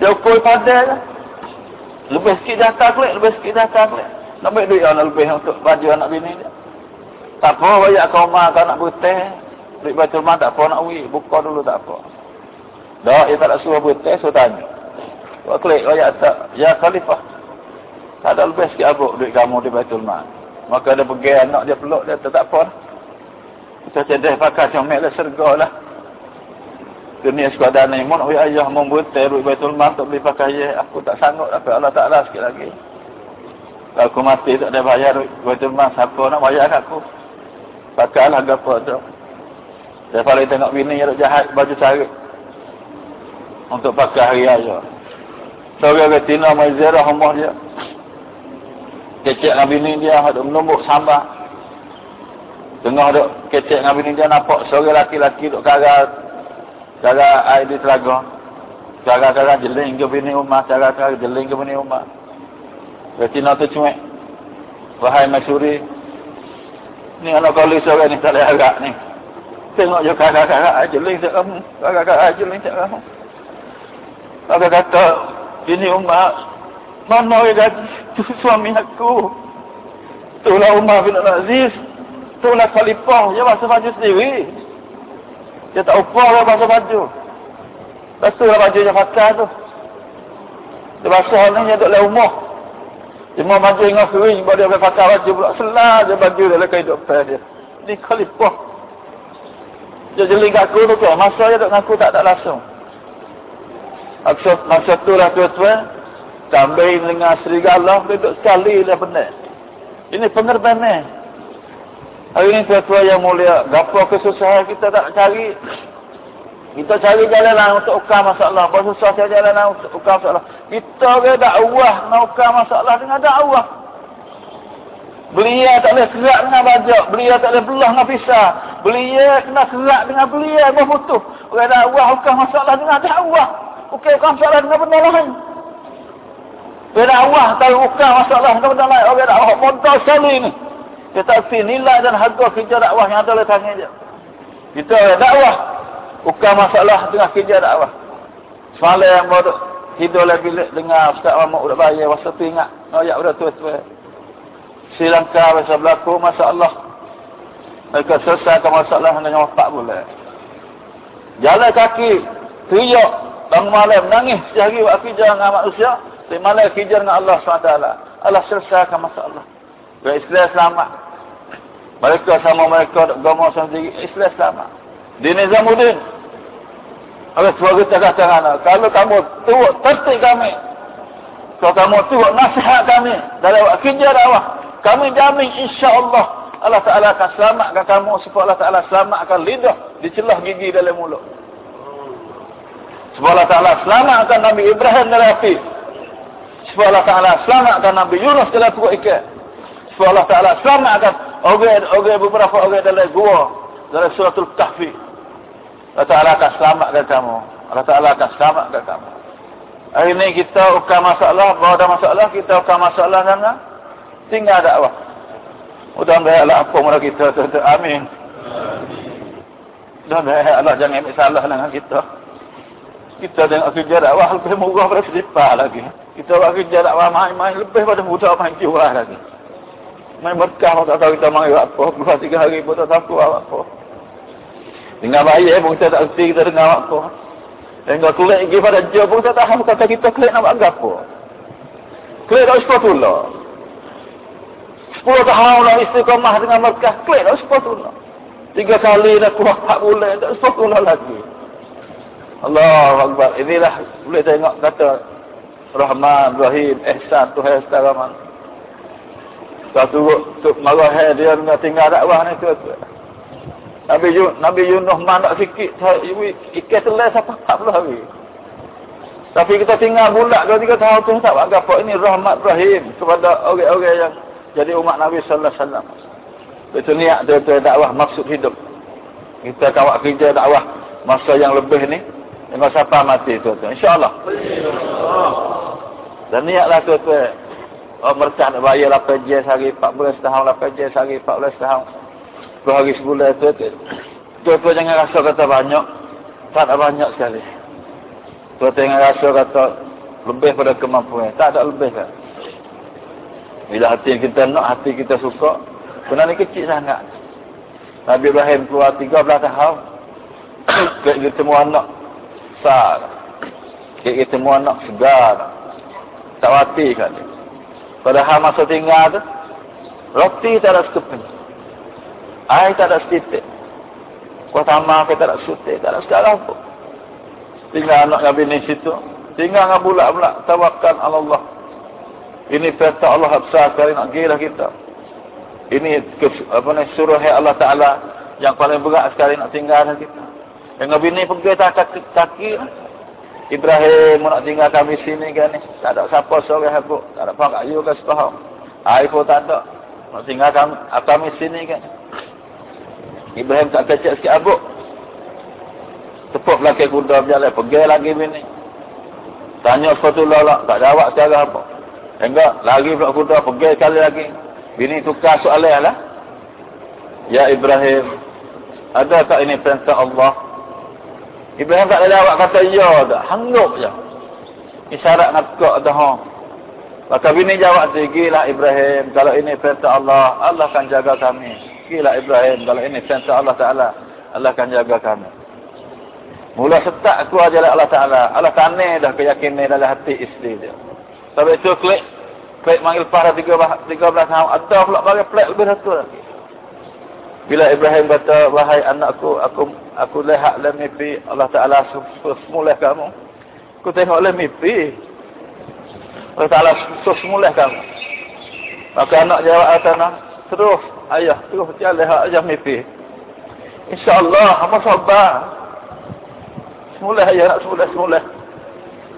Speaker 1: Dia ukur pada lebih sikit data klik lebih sikit data klik nak baik duit yang lebih untuk baju anak bini dia tak apa banyak kau mah kau nak putih Duit Baitul Mal tak apa nak wui. Buka dulu tak apa. Dah, dia tak nak suruh bertes, so tanya. Kau klik, kau ya tak. Ya Khalifah. Tak ada lebih sikit abuk duit kamu di Baitul Mal. Maka dia pergi anak dia peluk, dia tak apa. Kita cedeh pakai comel lah, serga lah. Dunia sekadar ni, mun hui ayah membutir duit Baitul Mal tak boleh pakai ya. Aku tak sanggup lah, Allah Ta'ala sikit lagi. Aku mati tak ada bayar Baitul Mal, siapa nak bayar aku? Pakailah apa tu. Saya paling tengok bini yang jahat baju sari. Untuk pakai hari raya. Seorang so, Tina Maizirah rumah dia. Kecek dengan bini dia ada menumbuk sambal. Tengah ada kecek dengan bini dia nampak seorang laki-laki duk kagal. Kagal air di telaga. Kagal-kagal jeling ke bini rumah. Kagal-kagal jeling ke bini rumah. Tina tu cuek. Wahai Masyuri. Ni anak kali seorang ni tak boleh agak ni. Tengok je kakak-kakak aja lincak kamu. Kakak-kakak aja lincak kamu. Kakak kata, ini Umar. Mana yang gaji? Itu suami aku. Itulah Umar bin Al-Aziz. Itulah Khalifah. Dia basuh baju sendiri. Dia tak upah lah basuh baju. Basuh lah baju yang pakai tu. Dia basuh ni dia duduk dalam rumah. Dia mau baju yang kering. Baru dia boleh pakai baju pula. Selah je baju dia lah kehidupan dia. Ini Khalifah. Dia jeling kat aku tu tuan. Masa dia duduk ngaku tak ada langsung. Masa, masa tu lah tuan-tuan. Kambing dengan serigala duduk sekali dah benar. Ini penerbangan. Hari ini tuan-tuan yang mulia. Gapa kesusahan kita tak cari. Kita cari jalan untuk ukar masalah. Bersusah cari jalan lah untuk ukar masalah. Kita ke dakwah nak ukar masalah dengan dakwah. Belia tak boleh kerak dengan bajak. Belia tak boleh belah dengan pisah. Belia kena kerak dengan belia. Berputuh. Orang dakwah ukar masalah dengan dakwah. Ukar masalah dengan benda lain. Orang dakwah tahu ukar masalah dengan benda lain. Orang dakwah muntah sekali ni. Tetapi nilai dan harga kerja dakwah yang ada oleh tangan dia. Kita dakwah. Ukar masalah dengan kerja dakwah. Semalam yang baru tidur lagi dengar Ustaz Mahmud udah bayar. Masa tu ingat. Ya udah tua-tua. Sri Lanka masa berlaku masalah. Mereka selesaikan masalah dengan wapak boleh. Jalan kaki. Teriak. Bangun malam. Nangis. Sehari buat kerja dengan manusia. Tapi malam kerja dengan Allah SWT. Allah selesaikan masalah. Biar Islam selamat. Mereka sama mereka. Gama sendiri. Islam selamat. Di Nizamuddin. Oleh sebab kita katakan. Kalau kamu turut tertik kami. Kalau kamu turut nasihat kami. Dalam kerja dakwah. Kami jamin insya Allah. Allah Ta'ala akan selamatkan kamu. Supaya Allah Ta'ala selamatkan lidah. Di celah gigi dalam mulut. Supaya Allah Ta'ala selamatkan Nabi Ibrahim dari api. Supaya Allah Ta'ala selamatkan Nabi Yunus dalam perut ikan. Supaya Allah Ta'ala selamatkan orang-orang beberapa orang dalam gua. Dalam suratul kahfi. Allah Ta'ala akan selamatkan kamu. Allah Ta'ala akan selamatkan kamu. Hari ini kita ukar masalah. Bahawa ada masalah, kita ukar masalah dengan tinggal dakwah. Mudah-mudahan Allah apa mula kita tu. Amin. Mudah-mudahan Allah jangan ambil salah dengan kita. Kita tengok kerja dakwah lebih murah pada selipar lagi. Kita buat kerja dakwah main-main lebih pada mudah main jiwa lagi. Main berkah tak tahu kita main apa. Dua tiga hari pun tak tahu apa. Dengar bayar pun kita tak kerti kita dengar apa. Tengok klik pergi pada job pun tak tahu kata kita klik nak buat apa. Klik tak sepatutlah. Sepuluh tahun lah istiqamah dengan Mekah. Klik dah sepatutnya. Tiga kali dah kuat tak boleh. Tak sepatutnya lagi. Allah Akbar. Inilah boleh tengok kata Rahman, Rahim, Ihsan, Tuhan, Rahman. Satu tu marah dia dengan tinggal dakwah ni tu. Nabi Yun, Nabi Yunus mandak sikit, ikan telah siapa tak puluh hari. Tapi kita tinggal bulat dua tiga tahun tu tak buat apa. Ini rahmat rahim kepada orang-orang yang jadi umat Nabi sallallahu alaihi wasallam. Betul niat betul dakwah maksud hidup. Kita kawak kerja dakwah masa yang lebih ni dengan siapa mati tu tu. Insya-Allah. Dan niatlah tu tu. Oh mereka nak bayar 8 je sehari 14 tahun 8 je sehari 14 tahun. Dua hari sebulan tu tu. Tu tu jangan rasa kata banyak. Tak ada banyak sekali. Tu jangan rasa kata lebih pada kemampuan. Tak ada lebih kan. Bila hati kita nak, hati kita suka, ni kecil sangat. Nabi Ibrahim keluar 13 tahun, kita ketemu anak besar. Kita ketemu anak segar. Tak mati kan dia. Padahal masa tinggal tu, roti tak ada sekeping. Air tak ada setitik. Kuah tamah kita tak ada sutik, tak ada segala apa. Tinggal anak Nabi ni situ. Tinggal dengan bulat-bulat. Tawakal Allah. Ini perintah Allah besar sekali nak gila kita. Ini apa ni suruh Allah Taala yang paling berat sekali nak tinggal kita. Yang bini pergi tak kaki, kaki Ibrahim nak tinggal kami sini kan ni. Tak ada siapa seorang aku. Tak ada pak ayu ke sepaham. Pun tak ada. Nak tinggal kami, kami sini kan. Ibrahim tak kecil sikit abuk. Tepuk belakang kuda berjalan. Pergi lagi bini. Tanya sepatu lah. Tak jawab secara apa. Enggak, lagi pula kuda pergi sekali lagi. Bini tukar soalan lah. Ya Ibrahim, ada tak ini perintah Allah? Ibrahim tak ada jawab kata ya tak. Hanggup je. Isyarat nak kok dah. Maka bini jawab tu, gila Ibrahim, kalau ini perintah Allah, Allah akan jaga kami. Gila Ibrahim, kalau ini perintah Allah Ta'ala, Allah akan jaga kami. Mula setak aku ajar Allah Ta'ala. Allah tanya dah keyakinan dalam hati isteri dia. Sampai itu klik. Klik manggil pada 13, 13 tahun. Ada pula bagi plek lebih satu lagi.
Speaker 2: Bila Ibrahim kata, wahai anakku, aku aku lihat dalam mimpi Allah Ta'ala semula kamu. Aku tengok dalam mimpi. Allah Ta'ala semula kamu. Maka anak jawab Atana, terus ayah, terus dia lihat aja mimpi. InsyaAllah, apa sabar. Semula ayah nak semula, semula.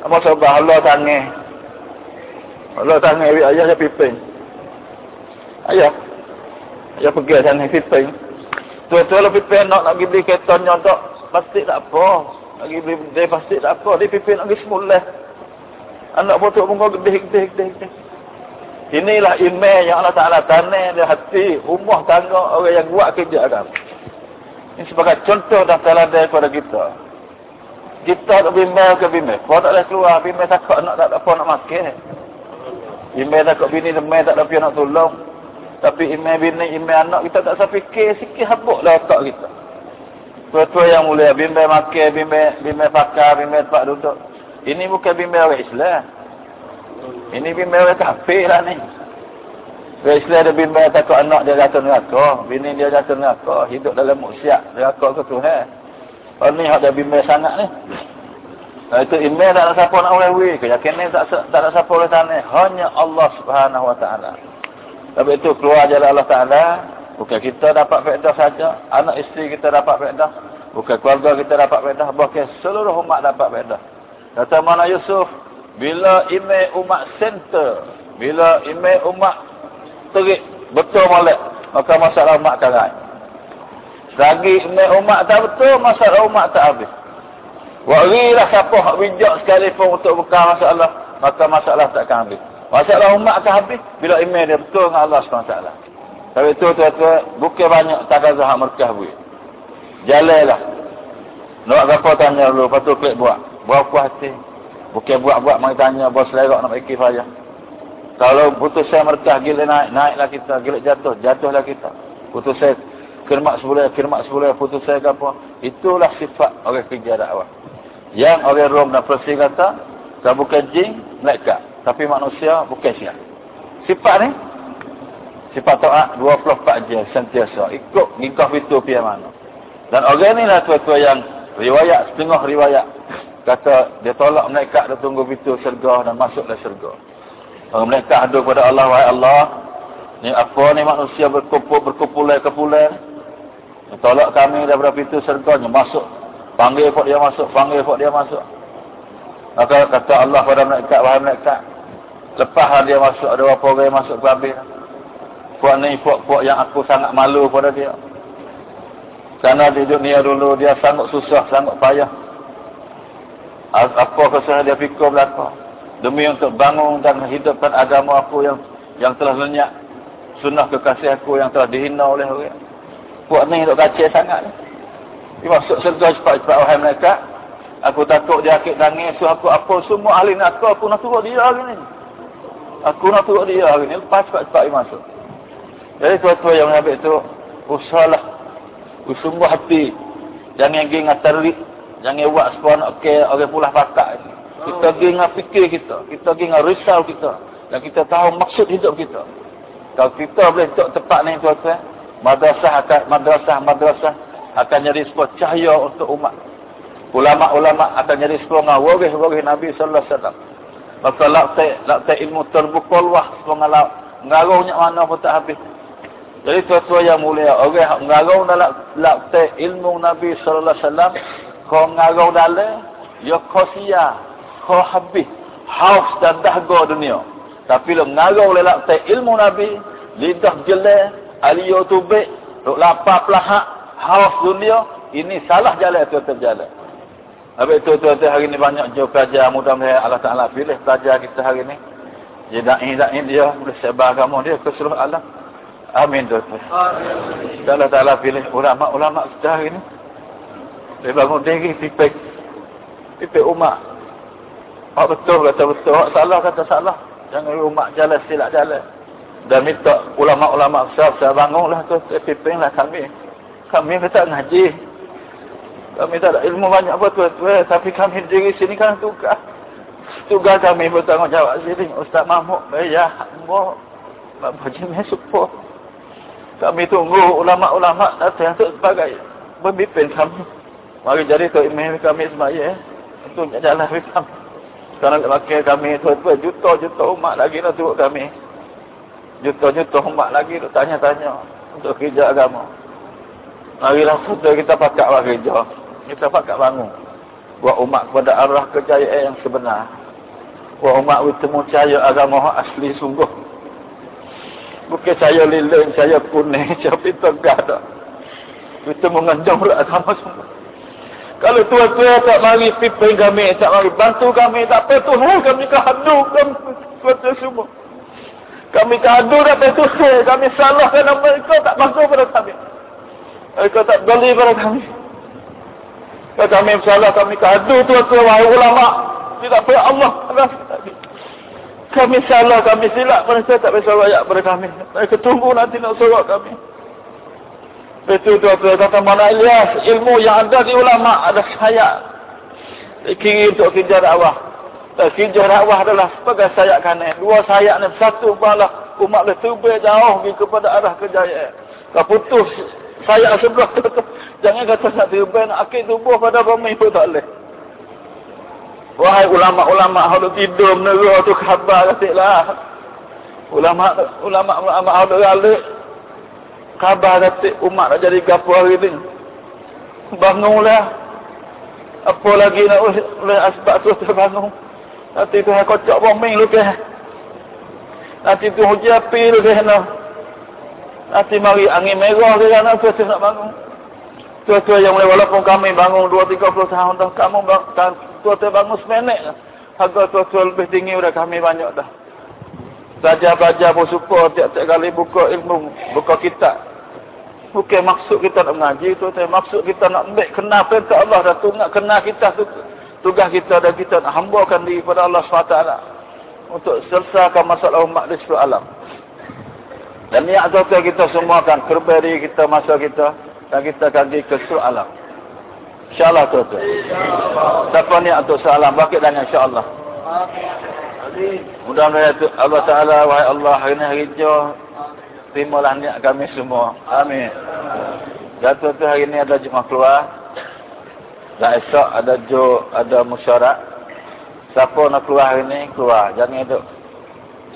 Speaker 2: Apa sabar, Allah tangih. Allah tangih, ayah dia piping. Ayah. Ayah pergi sana piping. Tua-tua lebih penak nak pergi beli kereta nyontok. Pasti tak apa. Nak pergi beli dia pasti tak apa. Dia pimpin nak pergi semula. Anak botok muka gede, gede, gede, gede. Inilah email yang Allah Ta'ala tanah di hati. Rumah tangga orang yang buat kerja kan. Ini sebagai contoh dan teladan kepada kita. Kita tak bimbel ke bimbel. Kau tak boleh keluar. Bimbel takut anak tak apa nak makan. Bimbel takut bini demai tak ada apa nak tolong. Tapi imam bini, imam anak kita tak usah fikir sikit habuklah otak kita. Tua-tua yang mulia, bimbing makan, bimbing, bimbing pakar, bimbing tempat duduk. Ini bukan bimbing orang Islam. Ini bimbing orang kafir lah ni. Orang Islam ada bimbing takut anak dia jatuh neraka. Bini dia jatuh neraka. Hidup dalam muksiat. Neraka ke Tuhan. Kalau ni ada bimbing sangat ni. Nah, itu imam tak ada siapa nak ulewi. Keyakinan tak, tak ada siapa oleh tanah. Hanya Allah subhanahu wa ta'ala. Sebab itu keluar jalan Allah Ta'ala. Bukan kita dapat faedah saja. Anak isteri kita dapat faedah. Bukan keluarga kita dapat faedah. Bahkan seluruh umat dapat faedah. Kata mana Yusuf. Bila imej umat center. Bila imej umat terik. Betul molek. Maka masalah umat karai. Selagi imej umat tak betul. Masalah umat tak habis. Warilah siapa yang bijak sekalipun untuk buka masalah. Maka masalah tak akan habis. Masalah umat akan habis bila iman dia betul dengan Allah SWT. Tapi itu tuan-tuan, bukan banyak takazah merkah buat. Jalanlah. Nak apa tanya dulu, lepas tu klik buat. Buat puas hati. Bukan buat-buat mari tanya, bos lerak nak pergi fayah. Kalau putus saya merkah, gila naik, naiklah kita. Gila jatuh, jatuhlah kita. Putus saya, kirmak sebulan, kirmak sebulan, putus saya ke apa. Itulah sifat orang kerja dakwah. Yang orang Rom dan Persi kata, kalau bukan jin, mereka. Tapi manusia bukan siap. Sifat ni, sifat taat 24 jam sentiasa. Ikut nikah itu pihak mana. Dan orang ni lah tua-tua yang riwayat, setengah riwayat. Kata dia tolak mereka dia tunggu pintu syurga dan masuklah syurga. Orang mereka adu kepada Allah, wahai Allah. Ni apa ni manusia berkumpul, berkumpulan-kumpulan. Tolak kami daripada pintu syurga, masuk. Panggil buat dia masuk, panggil buat dia masuk. Maka kata Allah pada mereka, wahai mereka. Lepas dia masuk, ada beberapa orang yang masuk habis. Puak ni, puak-puak yang aku sangat malu pada dia. Kerana di dunia dulu, dia sangat susah, sangat payah. Apa kesusahan dia fikir belakang. Demi untuk bangun dan hidupkan agama aku yang yang telah lenyap. Sunnah kekasih aku yang telah dihina oleh orang. Puak ni untuk kacau sangat. Dia masuk surga cepat-cepat wahai mereka. Aku takut dia akik nangis. So aku apa semua ahli nak aku, aku nak turut dia hari ni. Aku nak turut dia hari ni. Lepas cepat-cepat dia masuk. Jadi tua-tua yang mengambil itu. Usahlah. Usungguh hati. Jangan pergi dengan terik. Jangan buat sepuluh nak ke orang pulah patak. Kita pergi dengan fikir kita. Kita pergi dengan risau kita. Dan kita tahu maksud hidup kita. Kalau kita boleh duduk tepat ni tuan-tuan. Madrasah akan, madrasah, madrasah akan jadi sebuah cahaya untuk umat. Ulama-ulama akan jadi sebuah waris-waris Nabi sallallahu alaihi wasallam. Maka laktai, laktai ilmu terbuka luah sebuah laut. Ngaruhnya mana pun tak habis. Jadi tuan-tuan yang mulia, orang ngaruh dalam laktai ilmu Nabi sallallahu alaihi wasallam, kau ngaruh dalam ya kau sia, kau habis. Haus dan dahga dunia. Tapi lo ngaruh oleh laktai ilmu Nabi, lidah jelek, aliyo tubik, duk lapar pelahak, haus dunia, ini salah jalan tuan-tuan jalan. Habis itu tuan-tuan hari ini banyak jauh pelajar. Mudah-mudahan Allah Ta'ala pilih pelajar kita hari ini. Dia da'i-da'i dia. Boleh sebar agama dia ke seluruh alam. Amin tuan-tuan. Allah Ta'ala pilih ulama-ulama kita hari ini. Dia bangun diri pipik. Pipik umat. Hak betul kata betul. Hak salah kata salah. Jangan umat jalan silap jalan. Dan minta ulama-ulama besar-besar bangunlah tu. Pipiklah kami. Kami kata ngaji. Kami tak ada ilmu banyak betul tu eh. Tapi kami diri sini kan tugas. Tugas kami bertanggungjawab sini. Ustaz Mahmud. Eh, ya. Mbak. Mbak Jimmy support. Kami tunggu ulama-ulama datang untuk sebagai pemimpin kami. Mari jadi tu imam kami semaya. Untuk jalan kami. Sekarang pakai kami tu juta-juta umat lagi nak turut kami. Juta-juta umat lagi nak tanya-tanya untuk kerja agama. Marilah kita pakat buat kerja. Kita pakat bangun. Buat umat kepada arah kejayaan yang sebenar. Buat umat bertemu cahaya agama asli sungguh. Bukan saya lilin, saya kuning, saya tegak tak. Kita menganjam agama semua. Kalau tua-tua tak mari pimpin kami, tak mari bantu kami, tak apa Tuhan kami kehadu kami tua semua. Kami kehadu tak apa Tuhan, kami salah kerana mereka tak masuk pada kami. Mereka tak beli pada kami. Kalau kami salah, kami kehadu tua-tua, wahai ulama. Tidak apa Allah. Kami salah, kami silap mereka tak bisa rakyat pada kami. Mereka tunggu nanti nak suruh kami. Betul tu tu kata mana Ilyas ilmu yang ada di ulama ada sayap. Kiri untuk kerja dakwah. Kerja dakwah adalah sebagai sayap kanan. Dua sayap ni satu balah umat letubih jauh pergi kepada arah kejayaan. Kau putus sayap sebelah. Jangan kata nak terbaik nak akid tubuh pada bumi pun tak boleh. Wahai ulama-ulama hadu tidur menera tu khabar katiklah. Ulama ulama ulama hadu galik. Khabar katik umat nak jadi gapo hari ni. Bangunlah. Apa lagi nak oleh asbab tu terbangun. Nanti tu kocok bombing lu ke. Nanti tu hujan api lu ke Nanti mari angin merah ke sana tu nak bangun. Tua-tua yang boleh walaupun kami bangun 2-30 tahun dah. Kamu tua-tua bangun semenek lah. Harga tua-tua lebih tinggi sudah kami banyak dah. Belajar-belajar pun suka tiap-tiap kali buka ilmu. Buka kitab. Bukan maksud kita nak mengaji tu. Maksud kita nak ambil kenal perintah Allah. Dan tu nak kenal kita tu. Tugas kita dan kita nak hambakan diri kepada Allah SWT. Untuk selesaikan masalah umat di seluruh alam. Dan niat kita semua akan kerberi kita masa kita dan kita akan pergi ke seluruh alam. InsyaAllah tuan-tuan. Siapa ni untuk salam? Bakit dan insyaAllah. Mudah-mudahan Allah Ta'ala, wahai Allah, hari ini hari jauh. Terimalah niat kami semua. Amin. Dan tuan-tuan hari ini ada jemaah keluar. Dan esok ada jo, ada musyarat. Siapa nak keluar hari ini, keluar. Jangan itu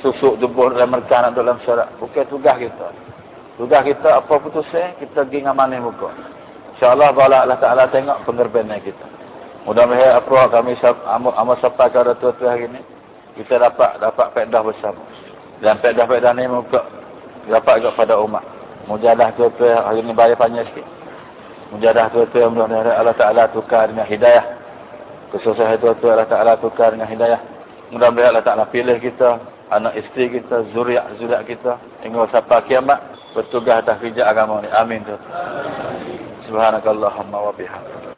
Speaker 2: susuk tubuh dalam mereka nak dalam syarat. Bukan tugas kita. Tugas kita apa putusnya, kita pergi ngamalin muka. InsyaAllah bala Allah Ta'ala tengok pengerbianan kita. Mudah-mudahan apa kami amal sampai ke tua-tua hari ini, kita dapat dapat pedah bersama. Dan pedah-pedah ini muka dapat juga pada umat. Mujadah tua-tua hari ini bayar panjang sikit. Mujadah tua-tua mudah-mudahan Allah Ta'ala tukar dengan hidayah. Kesusahan tua-tua Allah Ta'ala tukar dengan hidayah. Mudah-mudahan Allah Ta'ala pilih kita, anak isteri kita, zuriat-zuriat kita, hingga sampai kiamat bertugas atas kerja agama ni. Amin. Subhanakallahumma wa bihamdika.